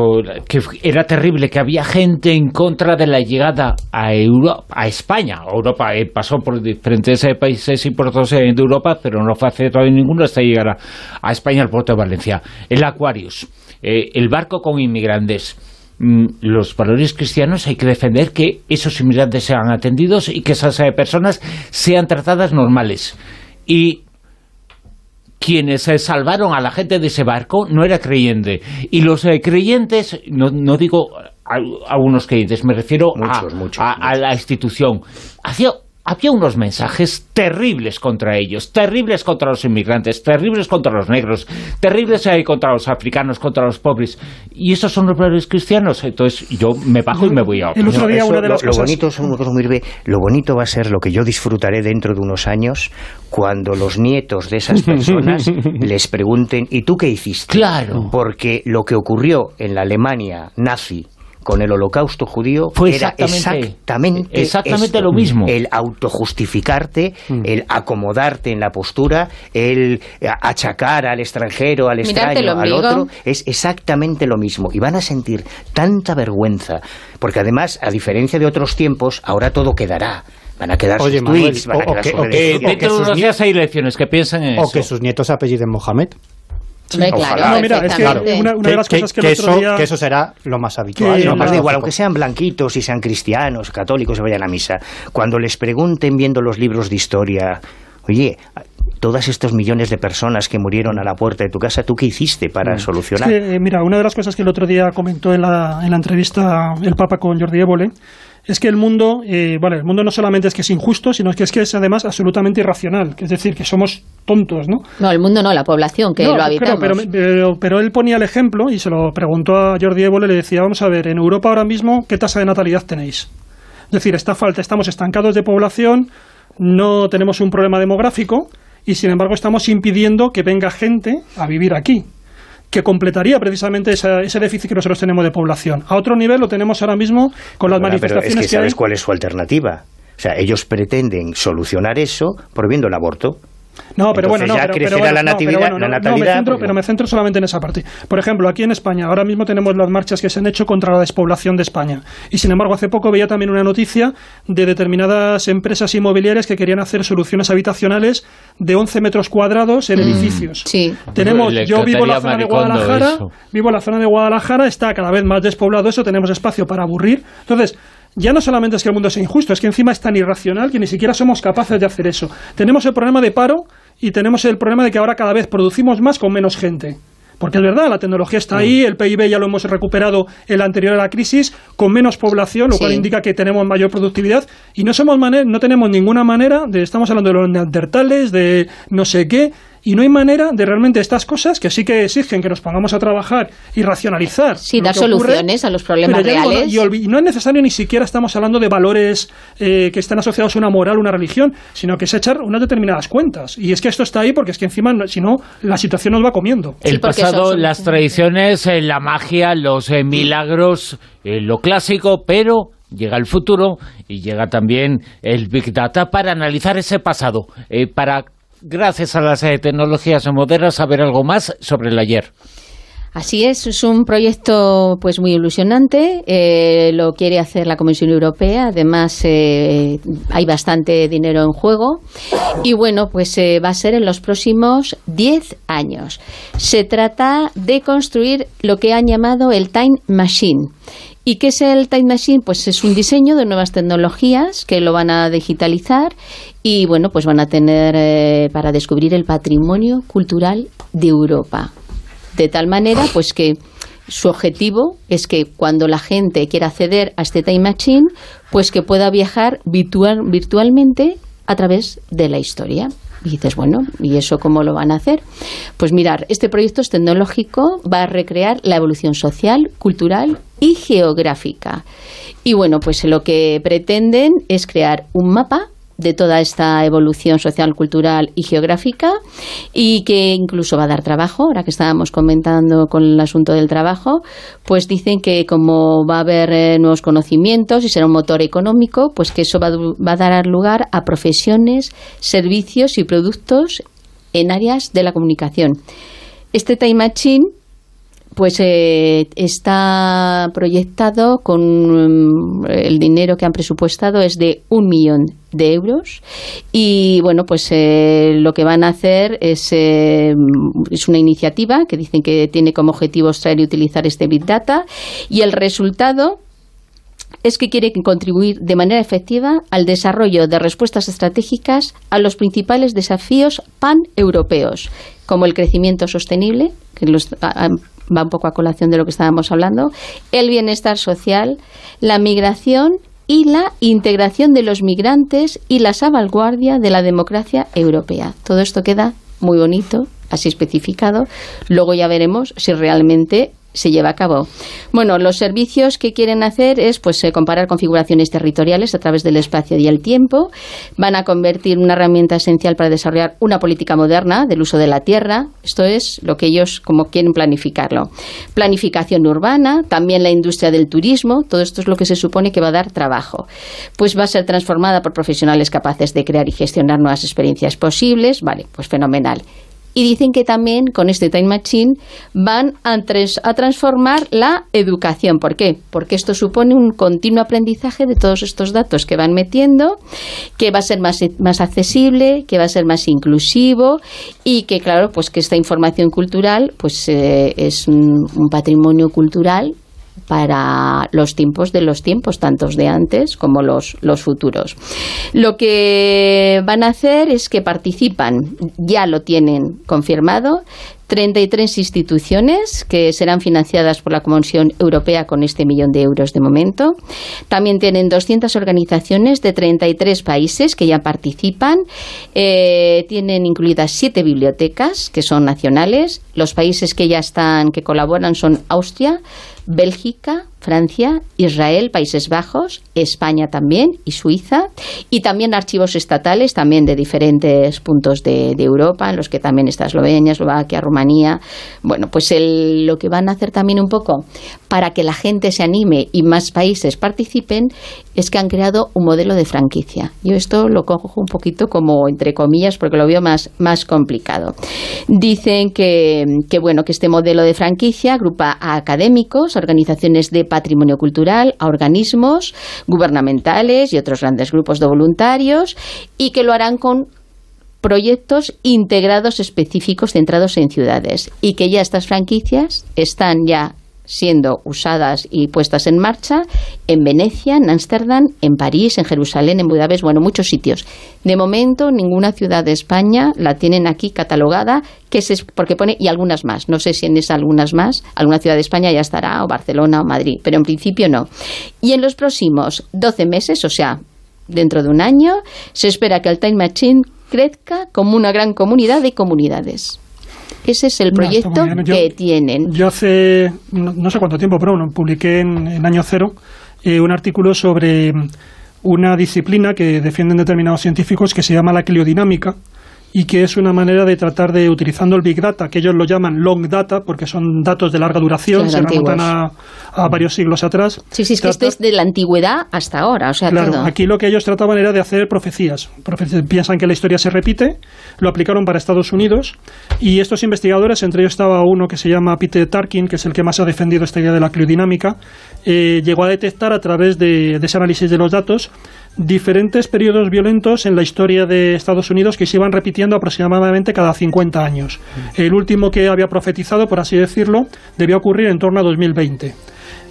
que era terrible, que había gente en contra de la llegada a Europa, a España. Europa eh, pasó por diferentes eh, países importantes eh, de Europa, pero no fue hace todavía ninguno hasta llegar a, España, al puerto de Valencia. El Aquarius, el barco con inmigrantes. Mm, Los valores cristianos hay que defender que esos inmigrantes sean atendidos y que esas personas sean tratadas normales. Y quienes eh, salvaron a la gente de ese barco no era creyente. Y los eh, creyentes, no, no digo a, a unos creyentes, me refiero a- Muchos, muchos, a, a la institución. Hacía, había unos mensajes terribles contra ellos, terribles contra los inmigrantes, terribles contra los negros, terribles eh, contra los africanos, contra los pobres. Y esos son los valores cristianos. Entonces yo me bajo y me voy a El otro día Eso, una de lo, las lo cosas- bonito es una cosa muy breve, lo bonito va a ser lo que yo disfrutaré dentro de unos años cuando los nietos de esas personas les pregunten ¿y tú qué hiciste? Claro. Porque lo que ocurrió en la Alemania nazi con el holocausto judío Fue era exactamente- exactamente, exactamente esto. lo mismo. El autojustificarte, el acomodarte en la postura, el achacar al extranjero, al Mirarte extraño, al otro, es exactamente lo mismo. Y van a sentir tanta vergüenza, porque además, a diferencia de otros tiempos, ahora todo quedará. Van a quedar Oye, sus Manuel, tweets, van a o quedar que- sus o que- o sus días hay elecciones, que piensen en O eso. que sus nietos apelliden Mohamed. Claro, Ojalá. No, mira, es que una, una de las cosas que, el otro eso, día... que eso será lo más habitual. Que No, más igual, aunque sean blanquitos y sean cristianos, católicos, y vayan a misa, cuando les pregunten viendo los libros de historia, oye, todas estos millones de personas que murieron a la puerta de tu casa, ¿tú qué hiciste para Es solucionar? que, eh, mira, una de las cosas que el otro día comentó en la, en la entrevista el Papa con Jordi Évole es que el mundo, eh, vale, el mundo no solamente es que es injusto, sino que es que es además absolutamente irracional, que es decir, que somos tontos, ¿no? No, el mundo no, la población que No, lo claro, habitamos. pero, pero, pero él ponía el ejemplo y se lo preguntó a Jordi Évole, le decía, vamos a ver, en Europa ahora mismo, ¿qué tasa de natalidad tenéis? Es decir, está falta, estamos estancados de población, no tenemos un problema demográfico y sin embargo estamos impidiendo que venga gente a vivir aquí que completaría precisamente esa- ese déficit que nosotros tenemos de población. A otro nivel lo tenemos ahora mismo con las Bueno, pero es manifestaciones que que, hay. sabes cuál es su alternativa. O sea, ellos pretenden solucionar eso prohibiendo el aborto. No, pero bueno, Entonces no, ya pero, crecerá pero bueno, la no, pero natividad, bueno, la no, no, natalidad, me centro, pues pero me centro solamente en esa parte. Por ejemplo, aquí en España, ahora mismo tenemos las marchas que se han hecho contra la despoblación de España. Y sin embargo, hace poco veía también una noticia de determinadas empresas inmobiliarias que querían hacer soluciones habitacionales de 11 metros cuadrados en edificios. Sí. Tenemos, yo vivo en la zona de Guadalajara, eso. vivo en la zona de Guadalajara, está cada vez más despoblado eso, tenemos espacio para aburrir. Entonces, ya no solamente es que el mundo sea injusto, es que encima es tan irracional que ni siquiera somos capaces de hacer eso. Tenemos el problema de paro y tenemos el problema de que ahora cada vez producimos más con menos gente. Porque es verdad, la tecnología está ahí, el PIB ya lo hemos recuperado el anterior a la crisis, con menos población, lo Sí. cual indica que tenemos mayor productividad y no somos no tenemos ninguna manera de, estamos hablando de los neandertales, de no sé qué, y no hay manera de realmente estas cosas que sí que exigen que nos pongamos a trabajar y racionalizar. Sí, dar ocurre, soluciones a los problemas pero ya digo, no- reales. y, no es necesario ni siquiera estamos hablando de valores eh, que están asociados a una moral, una religión, sino que es echar unas determinadas cuentas. Y es que esto está ahí porque es que encima, si no, la situación nos va comiendo. Sí, El pasado, son- las tradiciones, eh, la magia, los eh, milagros, eh, lo clásico, pero llega el futuro y llega también el Big Data para analizar ese pasado, eh, para, gracias a las eh, tecnologías modernas, saber algo más sobre el ayer. Así es, es un proyecto pues muy ilusionante, eh, lo quiere hacer la Comisión Europea, además eh, hay bastante dinero en juego y bueno, pues va a ser en los próximos 10 años. Se trata de construir lo que han llamado el Time Machine. ¿Y qué es el Time Machine? Pues es un diseño de nuevas tecnologías que lo van a digitalizar y bueno, pues van a tener eh, para descubrir el patrimonio cultural de Europa de tal manera pues que su objetivo es que cuando la gente quiera acceder a este time machine pues que pueda viajar virtual, virtualmente a través de la historia y dices, bueno, ¿y eso cómo lo van a hacer? Pues mirar, este proyecto es tecnológico, va a recrear la evolución social, cultural y geográfica. Y bueno, pues lo que pretenden es crear un mapa de toda esta evolución social, cultural y geográfica y que incluso va a dar trabajo, ahora que estábamos comentando con el asunto del trabajo, pues dicen que como va a haber eh, nuevos conocimientos y será un motor económico, pues que eso va, a du- va a dar lugar a profesiones, servicios y productos en áreas de la comunicación. Este Time Machine pues eh, está proyectado con mm, el dinero que han presupuestado es de un millón de euros y bueno pues eh, lo que van a hacer es eh, es una iniciativa que dicen que tiene como objetivo extraer y utilizar este big data y el resultado es que quiere contribuir de manera efectiva al desarrollo de respuestas estratégicas a los principales desafíos paneuropeos, como el crecimiento sostenible, que los- a- va un poco a colación de lo que estábamos hablando, el bienestar social, la migración y la integración de los migrantes y la salvaguardia de la democracia europea. Todo esto queda muy bonito, así especificado. Luego ya veremos si realmente se lleva a cabo. Bueno, los servicios que quieren hacer es pues eh, comparar configuraciones territoriales a través del espacio y el tiempo. Van a convertir una herramienta esencial para desarrollar una política moderna del uso de la tierra. Esto es lo que ellos como quieren planificarlo. Planificación urbana, también la industria del turismo. Todo esto es lo que se supone que va a dar trabajo. Pues va a ser transformada por profesionales capaces de crear y gestionar nuevas experiencias posibles. Vale, pues fenomenal. Y dicen que también con este Time Machine van a, a transformar la educación. ¿Por qué? Porque esto supone un continuo aprendizaje de todos estos datos que van metiendo, que va a ser más, más accesible, que va a ser más inclusivo y que, claro, pues que esta información cultural pues eh, es un patrimonio cultural para los tiempos de los tiempos, tantos de antes como los, futuros. Lo que van a hacer es que participan, ya lo tienen confirmado, 33 instituciones que serán financiadas por la Comisión Europea con este millón de euros de momento. También tienen 200 organizaciones de 33 países que ya participan. Eh, tienen incluidas siete bibliotecas que son nacionales. Los países que ya están, que colaboran son Austria, Bélgica, Francia, Israel, Países Bajos, España también y Suiza, y también archivos estatales también de diferentes puntos de, Europa, en los que también está Eslovenia, Eslovaquia, Rumanía. Bueno, pues el- lo que van a hacer también un poco para que la gente se anime y más países participen es que han creado un modelo de franquicia. Yo esto lo cojo un poquito como entre comillas porque lo veo más, más complicado. Dicen que, que, bueno, que este modelo de franquicia agrupa a académicos, organizaciones de patrimonio cultural, a organismos gubernamentales y otros grandes grupos de voluntarios y que lo harán con proyectos integrados específicos centrados en ciudades y que ya estas franquicias están ya siendo usadas y puestas en marcha en Venecia, en Ámsterdam, en París, en Jerusalén, en Budapest, bueno, muchos sitios. De momento, ninguna ciudad de España la tienen aquí catalogada, que es porque pone y algunas más. No sé si en esas algunas más, alguna ciudad de España ya estará, o Barcelona o Madrid, pero en principio no. Y en los próximos 12 meses, o sea, dentro de un año, se espera que el Time Machine crezca como una gran comunidad de comunidades. Ese es el proyecto. Yo- que tienen. Yo hace no, no sé cuánto tiempo, pero bueno, publiqué en, en Año Cero eh, un artículo sobre una disciplina que defienden determinados científicos que se llama la cliodinámica y que es una manera de tratar de, utilizando el Big Data, que ellos lo llaman long data, porque son datos de larga duración, se remontan a, a varios siglos atrás. Sí, sí, es que esto es de la antigüedad hasta ahora, o sea, Claro, todo. aquí lo que ellos trataban era de hacer profecías. Profe- Piensan que la historia se repite, lo aplicaron para Estados Unidos y estos investigadores, entre ellos estaba uno que se llama Peter Tarkin, que es el que más ha defendido esta idea de la cliodinámica, eh, llegó a detectar a través de, de ese análisis de los datos diferentes periodos violentos en la historia de Estados Unidos que se iban repitiendo aproximadamente cada 50 años. El último que había profetizado, por así decirlo, debía ocurrir en torno a 2020.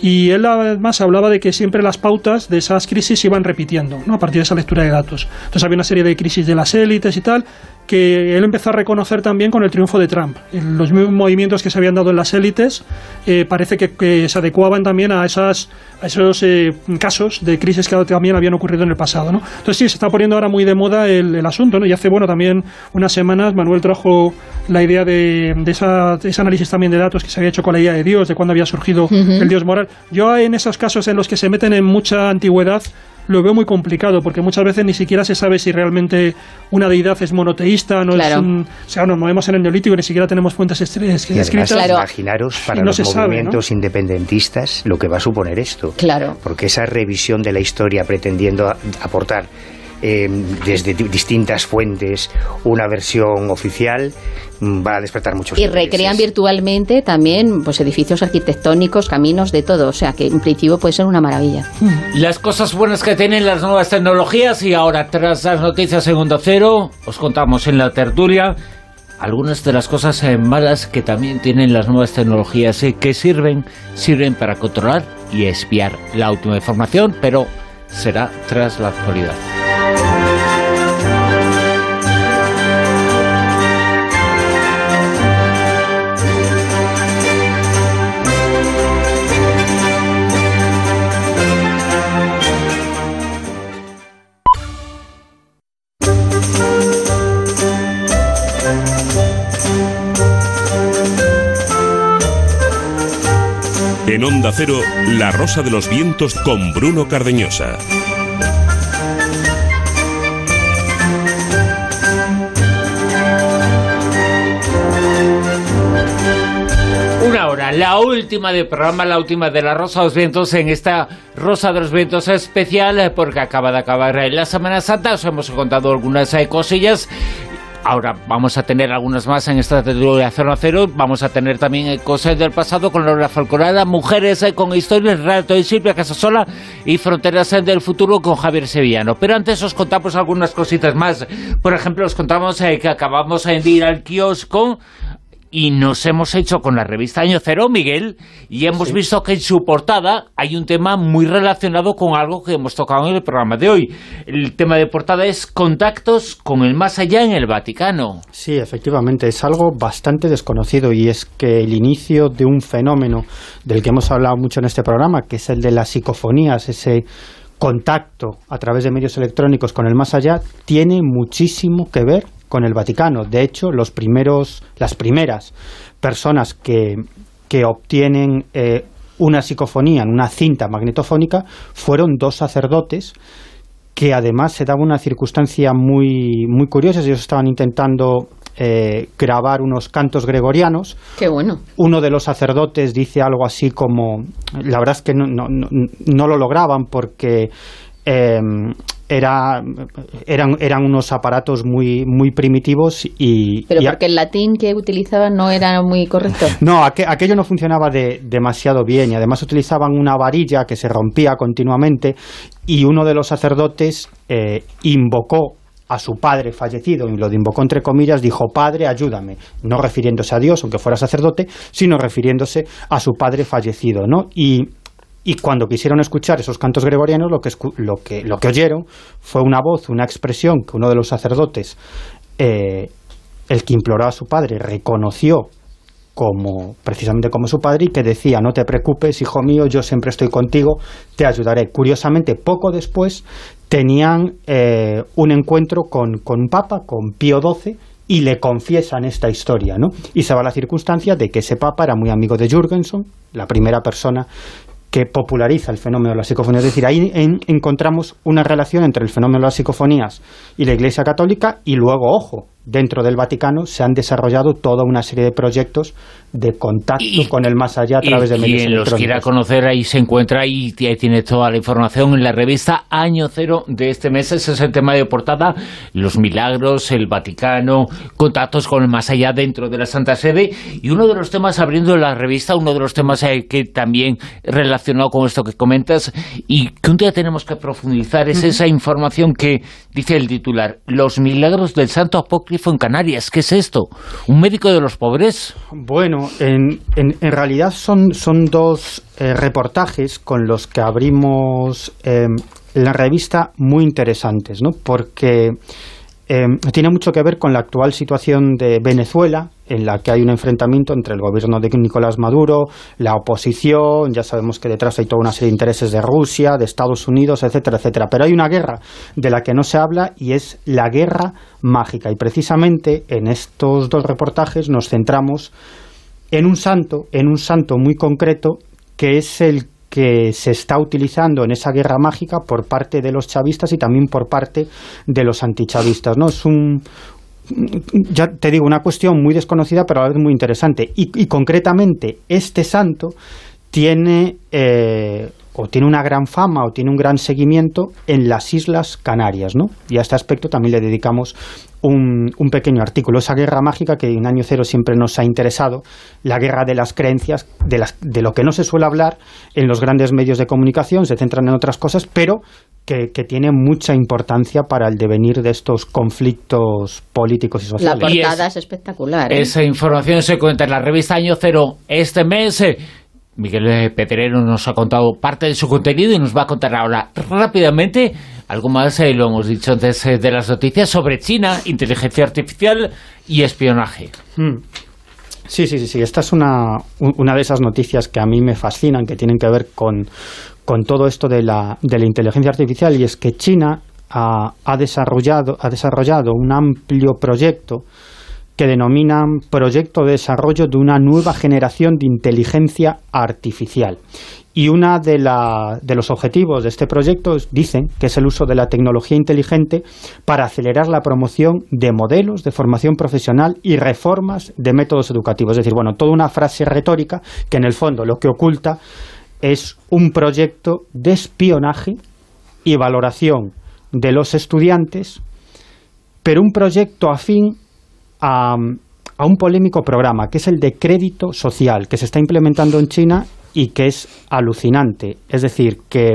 Y él además hablaba de que siempre las pautas de esas crisis se iban repitiendo, ¿no? a partir de esa lectura de datos. Entonces había una serie de crisis de las élites y tal, que él empezó a reconocer también con el triunfo de Trump. Los mismos movimientos que se habían dado en las élites eh, parece que, que se adecuaban también a, esas, a esos eh, casos de crisis que también habían ocurrido en el pasado. ¿no? Entonces sí, se está poniendo ahora muy de moda el, el asunto. ¿no? Y hace bueno también unas semanas Manuel trajo la idea de, de esa- de ese análisis también de datos que se había hecho con la idea de Dios, de cuándo había surgido el Dios moral. Yo en esos casos en los que se meten en mucha antigüedad lo veo muy complicado porque muchas veces ni siquiera se sabe si realmente una deidad es monoteísta, no Claro. es un, o sea, nos movemos en el neolítico y ni siquiera tenemos fuentes estre- Y además, escritas. Claro. imaginaros para Y no los se sabe, movimientos independentistas lo que va a suponer esto. Claro. Porque esa revisión de la historia pretendiendo a- aportar eh, desde di- distintas fuentes una versión oficial mm, va a despertar muchos Y intereses. recrean virtualmente también pues edificios arquitectónicos, caminos, de todo. O sea, que en principio puede ser una maravilla. Las cosas buenas que tienen las nuevas tecnologías y ahora tras las noticias en Onda Cero os contamos en la tertulia algunas de las cosas eh, malas que también tienen las nuevas tecnologías eh, que sirven sirven para controlar y espiar la última información, pero será tras la actualidad. En Onda Cero, La Rosa de los Vientos con Bruno Cardeñosa. Una hora, la última del programa, la última de la Rosa de los Vientos en esta Rosa de los Vientos especial, porque acaba de acabar eh, la Semana Santa, os hemos contado algunas eh, cosillas. Ahora vamos a tener algunas más en esta tertulia Cero a Cero. Vamos a tener también cosas del pasado con Laura Falconada, mujeres eh, con historias, Rato y Silvia Casasola y Fronteras eh, del Futuro con Javier Sevillano. Pero antes os contamos algunas cositas más. Por ejemplo, os contamos eh, que acabamos de ir al kiosco y nos hemos hecho con la revista Año Cero, Miguel, y hemos visto que en su portada hay un tema muy relacionado con algo que hemos tocado en el programa de hoy. El tema de portada es contactos con el más allá en el Vaticano. Sí, efectivamente, es algo bastante desconocido y es que el inicio de un fenómeno del que hemos hablado mucho en este programa, que es el de las psicofonías, ese contacto a través de medios electrónicos con el más allá, tiene muchísimo que ver con el Vaticano. De hecho, los primeros, las primeras personas que, que obtienen eh, una psicofonía en una cinta magnetofónica fueron dos sacerdotes que además se daba una circunstancia muy, muy curiosa. Ellos estaban intentando eh, grabar unos cantos gregorianos. Qué bueno. Uno de los sacerdotes dice algo así como, la verdad es que no, no, no, no lo lograban porque eh, era, eran, eran unos aparatos muy, muy primitivos y... Pero y porque el latín que utilizaban no era muy correcto. no, aqu- aquello no funcionaba de- demasiado bien y además utilizaban una varilla que se rompía continuamente y uno de los sacerdotes eh, invocó a su padre fallecido, y lo invocó entre comillas, dijo, Padre, ayúdame, no refiriéndose a Dios, aunque fuera sacerdote, sino refiriéndose a su padre fallecido, ¿no? Y, y cuando quisieron escuchar esos cantos gregorianos, lo que, lo que, lo que oyeron fue una voz, una expresión que uno de los sacerdotes, eh, el que imploró a su padre, reconoció como precisamente como su padre y que decía no te preocupes hijo mío yo siempre estoy contigo te ayudaré curiosamente poco después tenían eh, un encuentro con, con un papa con Pío XII y le confiesan esta historia ¿no? y se va la circunstancia de que ese papa era muy amigo de Jürgenson la primera persona que populariza el fenómeno de las psicofonías. Es decir, ahí en- encontramos una relación entre el fenómeno de las psicofonías y la Iglesia Católica y luego, ojo, dentro del Vaticano se han desarrollado toda una serie de proyectos de contacto Y- con el más allá a Y través de medios quien los quiera conocer ahí se encuentra y t- tiene toda la información en la revista Año Cero de este mes. Ese es el tema de portada. Los milagros, el Vaticano, contactos con el más allá dentro de la Santa Sede. Y uno de los temas abriendo la revista, uno de los temas eh, que también relacionado con esto que comentas y que un día tenemos que profundizar es esa información que dice el titular. Los milagros del Santo Apócrifo en Canarias. ¿Qué es esto? ¿Un médico de los pobres? Bueno, en, realidad son, dos eh, reportajes con los que abrimos eh, la revista muy interesantes, ¿no? Porque eh, tiene mucho que ver con la actual situación de Venezuela, en la que hay un enfrentamiento entre el gobierno de Nicolás Maduro, la oposición, ya sabemos que detrás hay toda una serie de intereses de Rusia, de Estados Unidos, etcétera, etcétera. Pero hay una guerra de la que no se habla y es la guerra mágica. Y precisamente en estos dos reportajes nos centramos en un santo, en un santo muy concreto, que es el que se está utilizando en esa guerra mágica por parte de los chavistas y también por parte de los antichavistas, ¿no? Es un ya te digo, una cuestión muy desconocida, pero a la vez muy interesante. Y, concretamente, este santo tiene eh, o tiene una gran fama o tiene un gran seguimiento en las Islas Canarias, ¿no? Y a este aspecto también le dedicamos un, un pequeño artículo. Esa guerra mágica que en año cero siempre nos ha interesado, la guerra de las creencias, de, las, de lo que no se suele hablar en los grandes medios de comunicación, se centran en otras cosas, pero que, que tiene mucha importancia para el devenir de estos conflictos políticos y La sociales. Y es- portada es, espectacular. ¿eh? Esa información se cuenta en la revista Año Cero este mes. Eh, Miguel Pedrero nos ha contado parte de su contenido y nos va a contar ahora rápidamente algo más, eh, lo hemos dicho antes eh, de las noticias, sobre China, inteligencia artificial y espionaje. Mm. Sí, sí, sí, sí. Esta es una, una de esas noticias que a mí me fascinan, que tienen que ver con, con todo esto de la, de la inteligencia artificial, y es que China ha desarrollado, ha desarrollado un amplio proyecto que denominan Proyecto de Desarrollo de una nueva generación de inteligencia artificial. Y uno de, de los objetivos de este proyecto es- dicen que es el uso de la tecnología inteligente para acelerar la promoción de modelos de formación profesional y reformas de métodos educativos. Es decir, bueno, toda una frase retórica que en el fondo lo que oculta es un proyecto de espionaje y valoración de los estudiantes, pero un proyecto afín a, un polémico programa, que es el de crédito social, que se está implementando en China y que es alucinante. Es decir, que,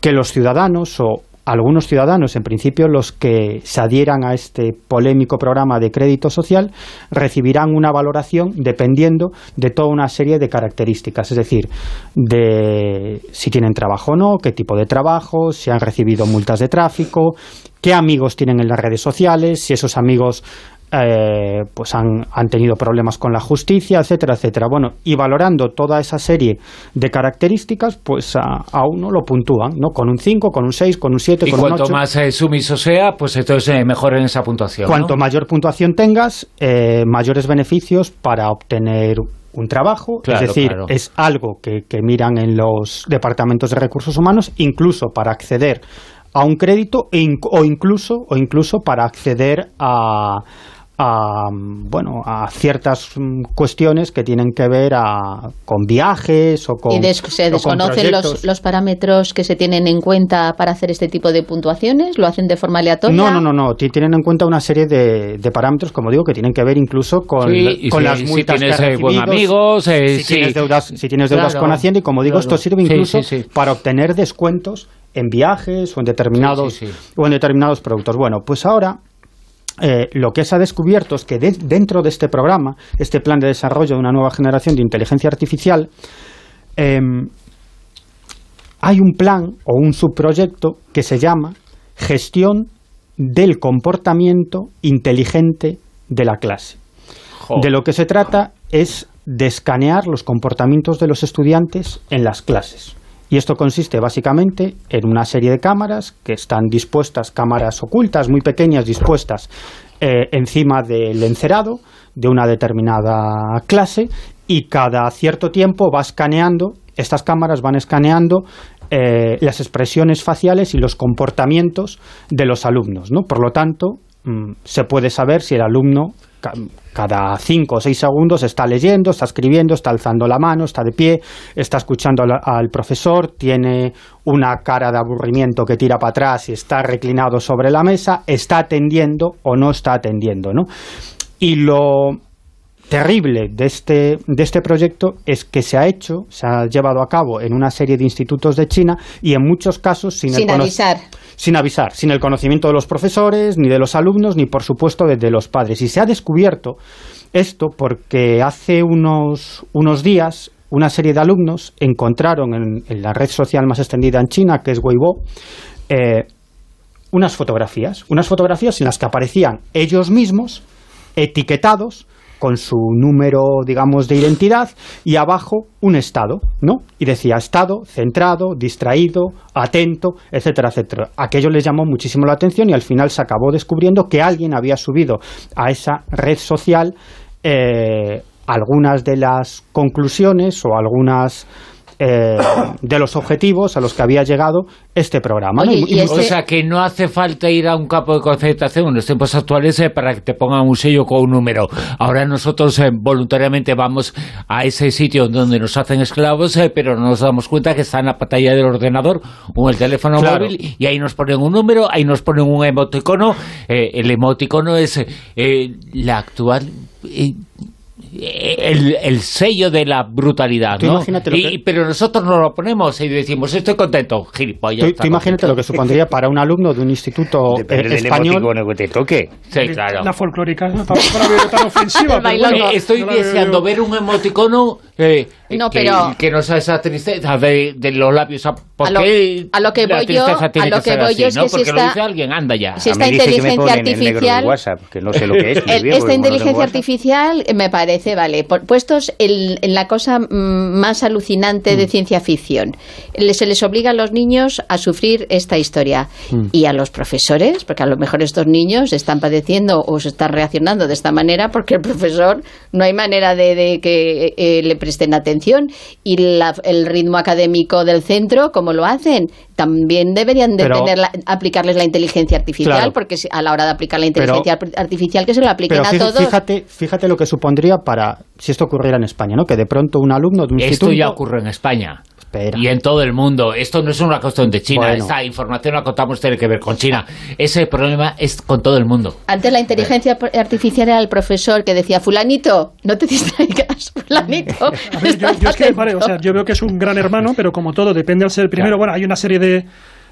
que los ciudadanos o algunos ciudadanos, en principio los que se adhieran a este polémico programa de crédito social, recibirán una valoración dependiendo de toda una serie de características, es decir, de si tienen trabajo o no, qué tipo de trabajo, si han recibido multas de tráfico, qué amigos tienen en las redes sociales, si esos amigos eh, pues han, han tenido problemas con la justicia, etcétera, etcétera. Bueno, y valorando toda esa serie de características, pues a, a uno lo puntúan, ¿no? Con un 5, con un 6, con un 7, Y con un cuanto 8. más eh, sumiso sea, pues entonces eh, mejor en esa puntuación. ¿no? Cuanto mayor puntuación tengas, eh, mayores beneficios para obtener un trabajo, Claro, es decir, claro. es algo que, que miran en los departamentos de recursos humanos, incluso para acceder a un crédito e inc- o incluso o incluso para acceder a, a, bueno a ciertas mm, cuestiones que tienen que ver a- con viajes o con ¿Y des- se desconocen los, los parámetros que se tienen en cuenta para hacer este tipo de puntuaciones? ¿Lo hacen de forma aleatoria? No, no, no, no. Ti- Tienen en cuenta una serie de, de parámetros, como digo, que tienen que ver incluso con, Sí, con si- las si multas tienes, que eh, buen amigos, eh, si, sí. tienes deudas, si tienes deudas Claro, con Hacienda, y como digo, claro. esto sirve Sí, incluso sí, sí. para obtener descuentos en viajes o en determinados Sí, sí, sí. o en determinados productos. Bueno, pues ahora eh, lo que se ha descubierto es que de- dentro de este programa, este plan de desarrollo de una nueva generación de inteligencia artificial, em, hay un plan o un subproyecto que se llama Gestión del comportamiento inteligente de la clase. De lo que se trata es de escanear los comportamientos de los estudiantes en las clases. Y esto consiste básicamente en una serie de cámaras que están dispuestas, cámaras ocultas, muy pequeñas, dispuestas eh, encima del encerado de una determinada clase y cada cierto tiempo va escaneando, estas cámaras van escaneando eh, las expresiones faciales y los comportamientos de los alumnos. ¿no? Por lo tanto, mm, se puede saber si el alumno cada cinco o seis segundos está leyendo, está escribiendo, está alzando la mano, está de pie, está escuchando al, al profesor, tiene una cara de aburrimiento que tira para atrás y está reclinado sobre la mesa, está atendiendo o no está atendiendo. ¿no? Y lo terrible de este, de este proyecto es que se ha hecho, se ha llevado a cabo en una serie de institutos de China y en muchos casos sin, el Sin cono- avisar. sin avisar, sin el conocimiento de los profesores, ni de los alumnos, ni por supuesto de, de los padres. Y se ha descubierto esto porque hace unos, unos días una serie de alumnos encontraron en, en la red social más extendida en China, que es Weibo, eh, unas fotografías, unas fotografías en las que aparecían ellos mismos etiquetados con su número, digamos, de identidad y abajo un estado, ¿no? Y decía estado, centrado, distraído, atento, etcétera, etcétera. Aquello les llamó muchísimo la atención y al final se acabó descubriendo que alguien había subido a esa red social eh, algunas de las conclusiones o algunas eh, de los objetivos a los que había llegado este programa. ¿no? Y O este- sea, que no hace falta ir a un campo de concentración en los tiempos actuales eh, para que te pongan un sello con un número. Ahora nosotros eh, voluntariamente vamos a ese sitio donde nos hacen esclavos, eh, pero no nos damos cuenta que está en la pantalla del ordenador o el teléfono Claro. móvil y ahí nos ponen un número, ahí nos ponen un emoticono. Eh, el emoticono es eh, la actual... el, el sello de la brutalidad, ¿no? imagínate lo Y- que- pero nosotros nos lo ponemos y decimos, estoy contento, gilipollas. Tú, tú imagínate contento. lo que supondría para un alumno de un instituto Depende eh, del español. emoticono que te toque. Sí, claro. La folclórica, no tan ofensiva. Bueno, estoy no veo deseando ver un emoticono eh, No, que, pero- que nos haga esa tristeza de, de los labios. ¿Por A lo- qué a lo que voy yo- tristeza tiene a lo que voy así, yo es ¿no? que si Porque lo está- dice alguien, anda ya. si esta inteligencia artificial- WhatsApp, que no sé lo que es. El- esta no inteligencia artificial me parece, vale, por- puestos en, en la cosa mm, más alucinante de ciencia ficción. Le- Se les obliga a los niños a sufrir esta historia. Y a los profesores, porque a lo mejor estos niños están padeciendo o se están reaccionando de esta manera porque el profesor no hay manera de, de que eh, le presten atención. Y la- el ritmo académico del centro, ¿cómo lo hacen? También deberían de Pero- tener la- aplicarles la inteligencia artificial, Claro. porque si- a la hora de aplicar la Pero- inteligencia ar- artificial que se lo apliquen Pero a todos. fíjate, fíjate lo que supondría para si esto ocurriera en España, ¿no? Que de pronto un alumno de un Esto instituto ya ocurre en España. Espera. Y en todo el mundo. Esto no es una cuestión de China. Bueno. Esta información la contamos tiene que ver con China. Ese problema es con todo el mundo. Antes la inteligencia artificial era el profesor que decía, fulanito, no te distraigas, fulanito. A ver, yo, yo es que, vale, o sea, yo veo que es un gran hermano, pero como todo, depende al ser el primero. Claro. Bueno, hay una serie de,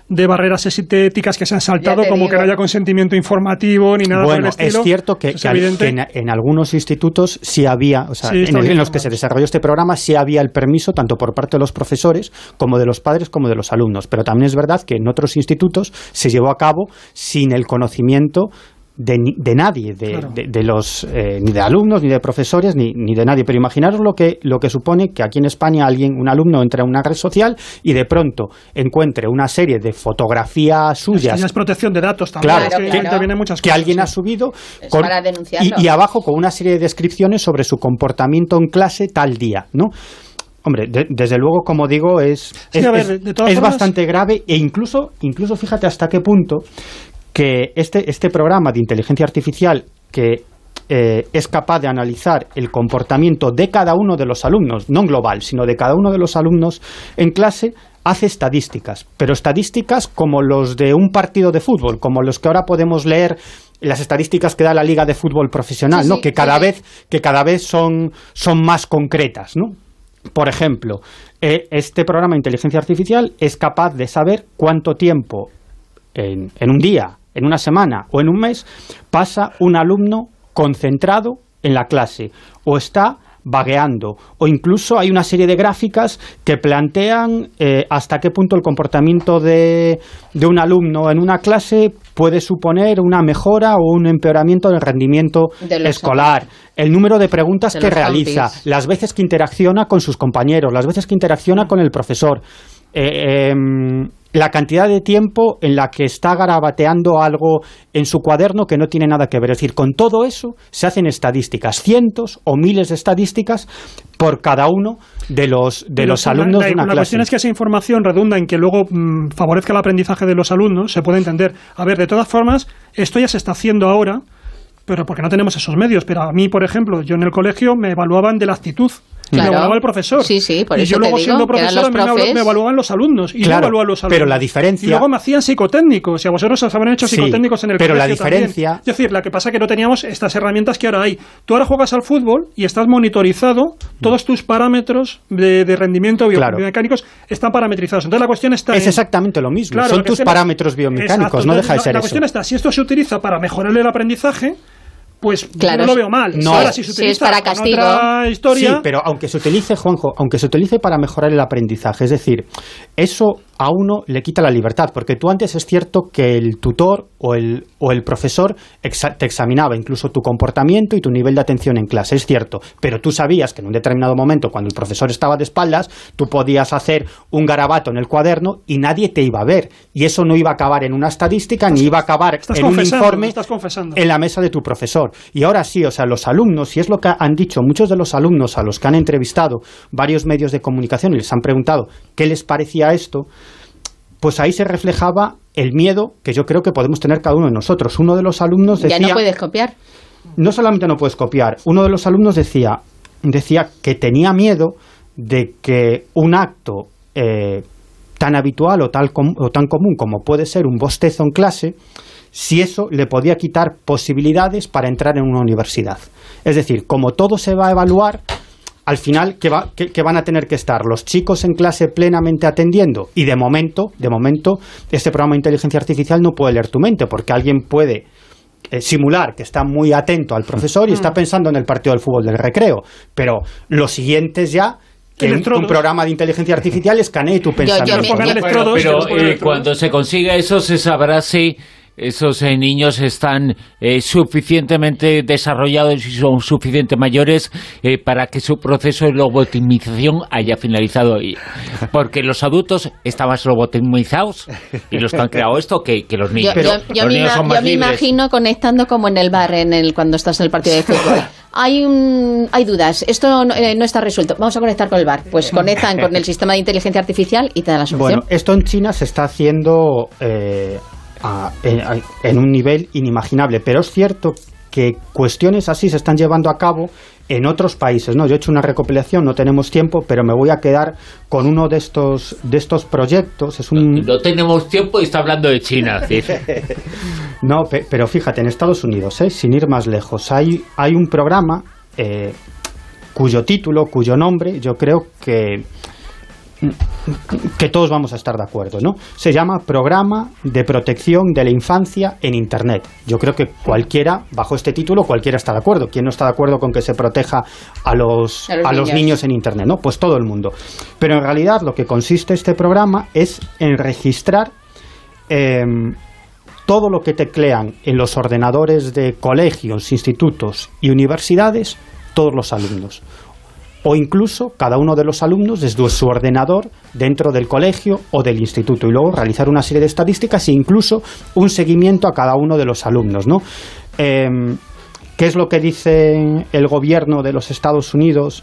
de barreras estéticas que se han saltado, como que no haya consentimiento informativo ni nada por el Bueno, estilo. es cierto que, es que al- evidente. que en, en algunos institutos sí había, o sea, Sí, en, el- en los que se desarrolló este programa sí había el permiso tanto por parte de los profesores como de los padres como de los alumnos. Pero también es verdad que en otros institutos se llevó a cabo sin el conocimiento de, ni- de nadie, de, Claro. de- de los eh, ni de alumnos, ni de profesores, ni, ni de nadie. Pero imaginaros lo que, lo que supone que aquí en España alguien, un alumno, entre a una red social y de pronto encuentre una serie de fotografías suyas ya es protección de datos también. Claro, es que claro. muchas que cosas, alguien sí. ha subido Es para y, y abajo con una serie de descripciones sobre su comportamiento en clase tal día, ¿no? Hombre, de- desde luego, como digo, es, Sí, es, ver, es- es formas- bastante grave e incluso, incluso fíjate hasta qué punto que este, este programa de inteligencia artificial que eh, es capaz de analizar el comportamiento de cada uno de los alumnos, no global, sino de cada uno de los alumnos en clase, hace estadísticas, pero estadísticas como los de un partido de fútbol, como los que ahora podemos leer las estadísticas que da la Liga de Fútbol Profesional, Sí, ¿no? sí, que cada sí. vez que cada vez son, son más concretas, ¿no? Por ejemplo, eh, este programa de inteligencia artificial es capaz de saber cuánto tiempo en, en un día, en una semana o en un mes pasa un alumno concentrado en la clase o está vagueando. O incluso hay una serie de gráficas que plantean eh, hasta qué punto el comportamiento de, de un alumno en una clase puede suponer una mejora o un empeoramiento del rendimiento De escolar, el número de preguntas De que realiza, las veces que interacciona con sus compañeros, las veces que interacciona con el profesor, eh, em, la cantidad de tiempo en la que está garabateando algo en su cuaderno que no tiene nada que ver. Es decir, con todo eso se hacen estadísticas, cientos o miles de estadísticas por cada uno de los, de los la- alumnos la, de una la clase. cuestión es que esa información redunda en que luego mm, favorezca el aprendizaje de los alumnos, se puede entender. A ver, de todas formas, esto ya se está haciendo ahora, pero porque no tenemos esos medios. Pero a mí, por ejemplo, yo en el colegio me evaluaban de la actitud. Me Claro. evaluaba el profesor. Sí, sí, por y eso yo te luego digo siendo profesor me, profes. me evaluaban los alumnos y Claro, yo evaluaba a los alumnos. pero la diferencia- Y luego me hacían psicotécnicos y a vosotros os habrán hecho Sí, psicotécnicos en el pero la también. diferencia- Es decir, la que pasa es que no teníamos estas herramientas que ahora hay. Tú ahora juegas al fútbol y estás monitorizado, todos tus parámetros de, de rendimiento Claro. biomecánicos están parametrizados. Entonces la cuestión está Es en- exactamente lo mismo, son la tus parámetros biomecánicos, Exacto, no deja de la- ser La eso. cuestión está, si esto se utiliza para mejorar el aprendizaje, pues Claro, yo no lo veo mal. no. Ahora, si se Si utiliza es para castigo. otra historia, Sí, pero aunque se utilice, Juanjo, aunque se utilice para mejorar el aprendizaje, es decir, eso a uno le quita la libertad, porque tú antes es cierto que el tutor o el, o el profesor exa- te examinaba incluso tu comportamiento y tu nivel de atención en clase, es cierto, pero tú sabías que en un determinado momento, cuando el profesor estaba de espaldas, tú podías hacer un garabato en el cuaderno y nadie te iba a ver, y eso no iba a acabar en una estadística ni iba a acabar estás en un informe estás confesando. en la mesa de tu profesor. Y ahora sí, o sea, los alumnos, y es lo que han dicho muchos de los alumnos a los que han entrevistado varios medios de comunicación y les han preguntado qué les parecía esto, pues ahí se reflejaba el miedo que yo creo que podemos tener cada uno de nosotros. Uno de los alumnos decía... Ya no puedes copiar. no solamente no puedes copiar, uno de los alumnos decía, decía que tenía miedo de que un acto eh, tan habitual o, tal com- o tan común como puede ser un bostezo en clase, si eso le podía quitar posibilidades para entrar en una universidad. Es decir, como todo se va a evaluar, al final, ¿qué, va- qué- qué van a tener que estar? Los chicos en clase plenamente atendiendo. Y de momento, de momento, este programa de inteligencia artificial no puede leer tu mente, porque alguien puede eh, simular que está muy atento al profesor y está pensando en el partido del fútbol del recreo. Pero lo siguiente es ya que un, un programa de inteligencia artificial escanee tu pensamiento. yo- que pero eh, cuando se consiga eso se sabrá si esos eh, niños están eh, suficientemente desarrollados y son suficientemente mayores eh, para que su proceso de lobotomización haya finalizado. Y- Porque los adultos están más lobotomizados y los que han creado esto que, que los Yo, niños. yo- yo los me, niños son yo más me libres. imagino conectando como en el bar en el, cuando estás en el partido de fútbol. Hay, un, hay dudas, esto no, eh, no está resuelto. Vamos a conectar con el bar. Pues conectan con el sistema de inteligencia artificial y te dan la solución. Bueno, esto en China se está haciendo eh, a- en, a- en un nivel inimaginable, pero es cierto que cuestiones así se están llevando a cabo en otros países. ¿no? Yo he hecho una recopilación, no tenemos tiempo, pero me voy a quedar con uno de estos, de estos proyectos. Es un, No tenemos tiempo y está hablando de China. No, pe- pero fíjate, en Estados Unidos, ¿eh? sin ir más lejos, hay, hay un programa eh, cuyo título, cuyo nombre, yo creo que, que todos vamos a estar de acuerdo, ¿no? Se llama Programa de Protección de la Infancia en Internet. Yo creo que cualquiera, bajo este título, cualquiera está de acuerdo. ¿Quién no está de acuerdo con que se proteja a los, A los a los niños. niños en Internet? ¿no? Pues todo el mundo. Pero en realidad lo que consiste este programa es en registrar em, todo lo que teclean en los ordenadores de colegios, institutos y universidades, todos los alumnos. O incluso cada uno de los alumnos desde su ordenador dentro del colegio o del instituto. Y luego realizar una serie de estadísticas e incluso un seguimiento a cada uno de los alumnos. ¿no? Em, ¿Qué es lo que dice el gobierno de los Estados Unidos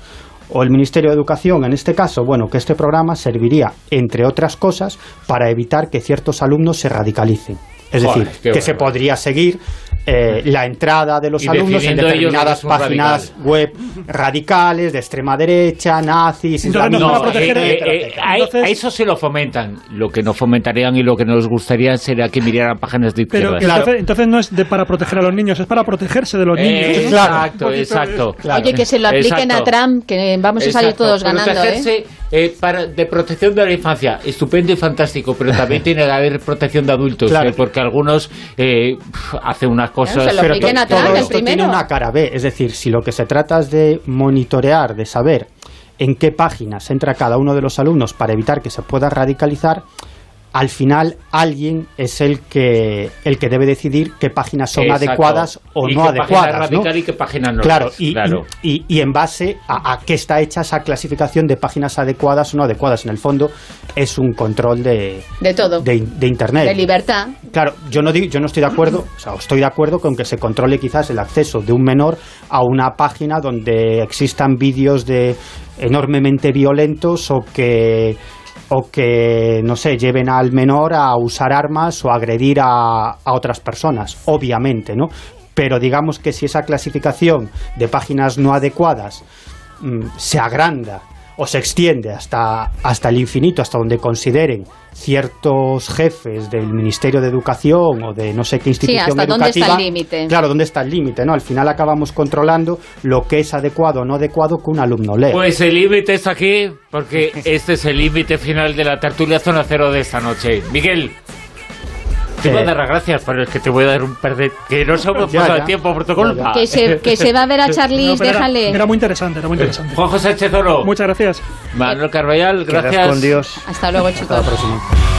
o el Ministerio de Educación en este caso? Bueno, que este programa serviría, entre otras cosas, para evitar que ciertos alumnos se radicalicen. Es decir, que se podría seguir eh, la entrada de los Y alumnos en determinadas páginas radical. web radicales, de extrema derecha, nazis, Entonces, no, islamistas, para proteger- eh, etcétera, eh, etcétera. a, Entonces- a eso se lo fomentan. Lo que no fomentarían y lo que nos gustaría sería que miraran páginas de Pero izquierdas. entonces, entonces no es de para proteger a los niños, es para protegerse de los niños. Eh, exacto, exacto. Oye, que se lo apliquen Exacto. a Trump, que vamos a salir Exacto, todos ganando, ¿eh? protegerse, eh, para, de protección de la infancia, estupendo y fantástico, pero también tiene que haber protección de adultos, Claro. eh, porque algunos eh, hacen unas cosas... Pero to- todo esto primero. tiene una cara B, es decir, si lo que se trata es de monitorear, de saber en qué páginas entra cada uno de los alumnos para evitar que se pueda radicalizar, al final alguien es el que el que debe decidir qué páginas son Exacto. adecuadas o Y no adecuadas. ¿no? y qué página no Claro, es, y, claro. y- y en base a, a qué está hecha esa clasificación de páginas adecuadas o no adecuadas. En el fondo es un control de, De todo. de, de Internet. De libertad. Claro, yo no digo, yo no estoy de acuerdo, o sea, estoy de acuerdo con que se controle quizás el acceso de un menor a una página donde existan vídeos de enormemente violentos o que o que no sé lleven al menor a usar armas o a agredir a, a otras personas, obviamente, ¿no? Pero digamos que si esa clasificación de páginas no adecuadas mm, se agranda o se extiende hasta, hasta el infinito, hasta donde consideren ciertos jefes del Ministerio de Educación o de no sé qué institución hasta dónde está el educativa, límite. Claro, ¿dónde está el límite? ¿no? Al final acabamos controlando lo que es adecuado o no adecuado que un alumno lea. Pues el límite es aquí, porque este es el límite final de la tertulia Zona Cero de esta noche. Miguel, te voy a dar las gracias, pero es que te voy a dar un perder que no se Ya, pasado ya. el tiempo por tu Ya, ya. culpa. Que se, que se va a ver a Charlize, No, pero era- déjale. Era, muy interesante, era muy interesante. Juanjo Sánchez Oro, Muchas gracias. Manuel Carvallal, Quedad gracias. con Dios. Hasta luego, chicos. Hasta la próxima.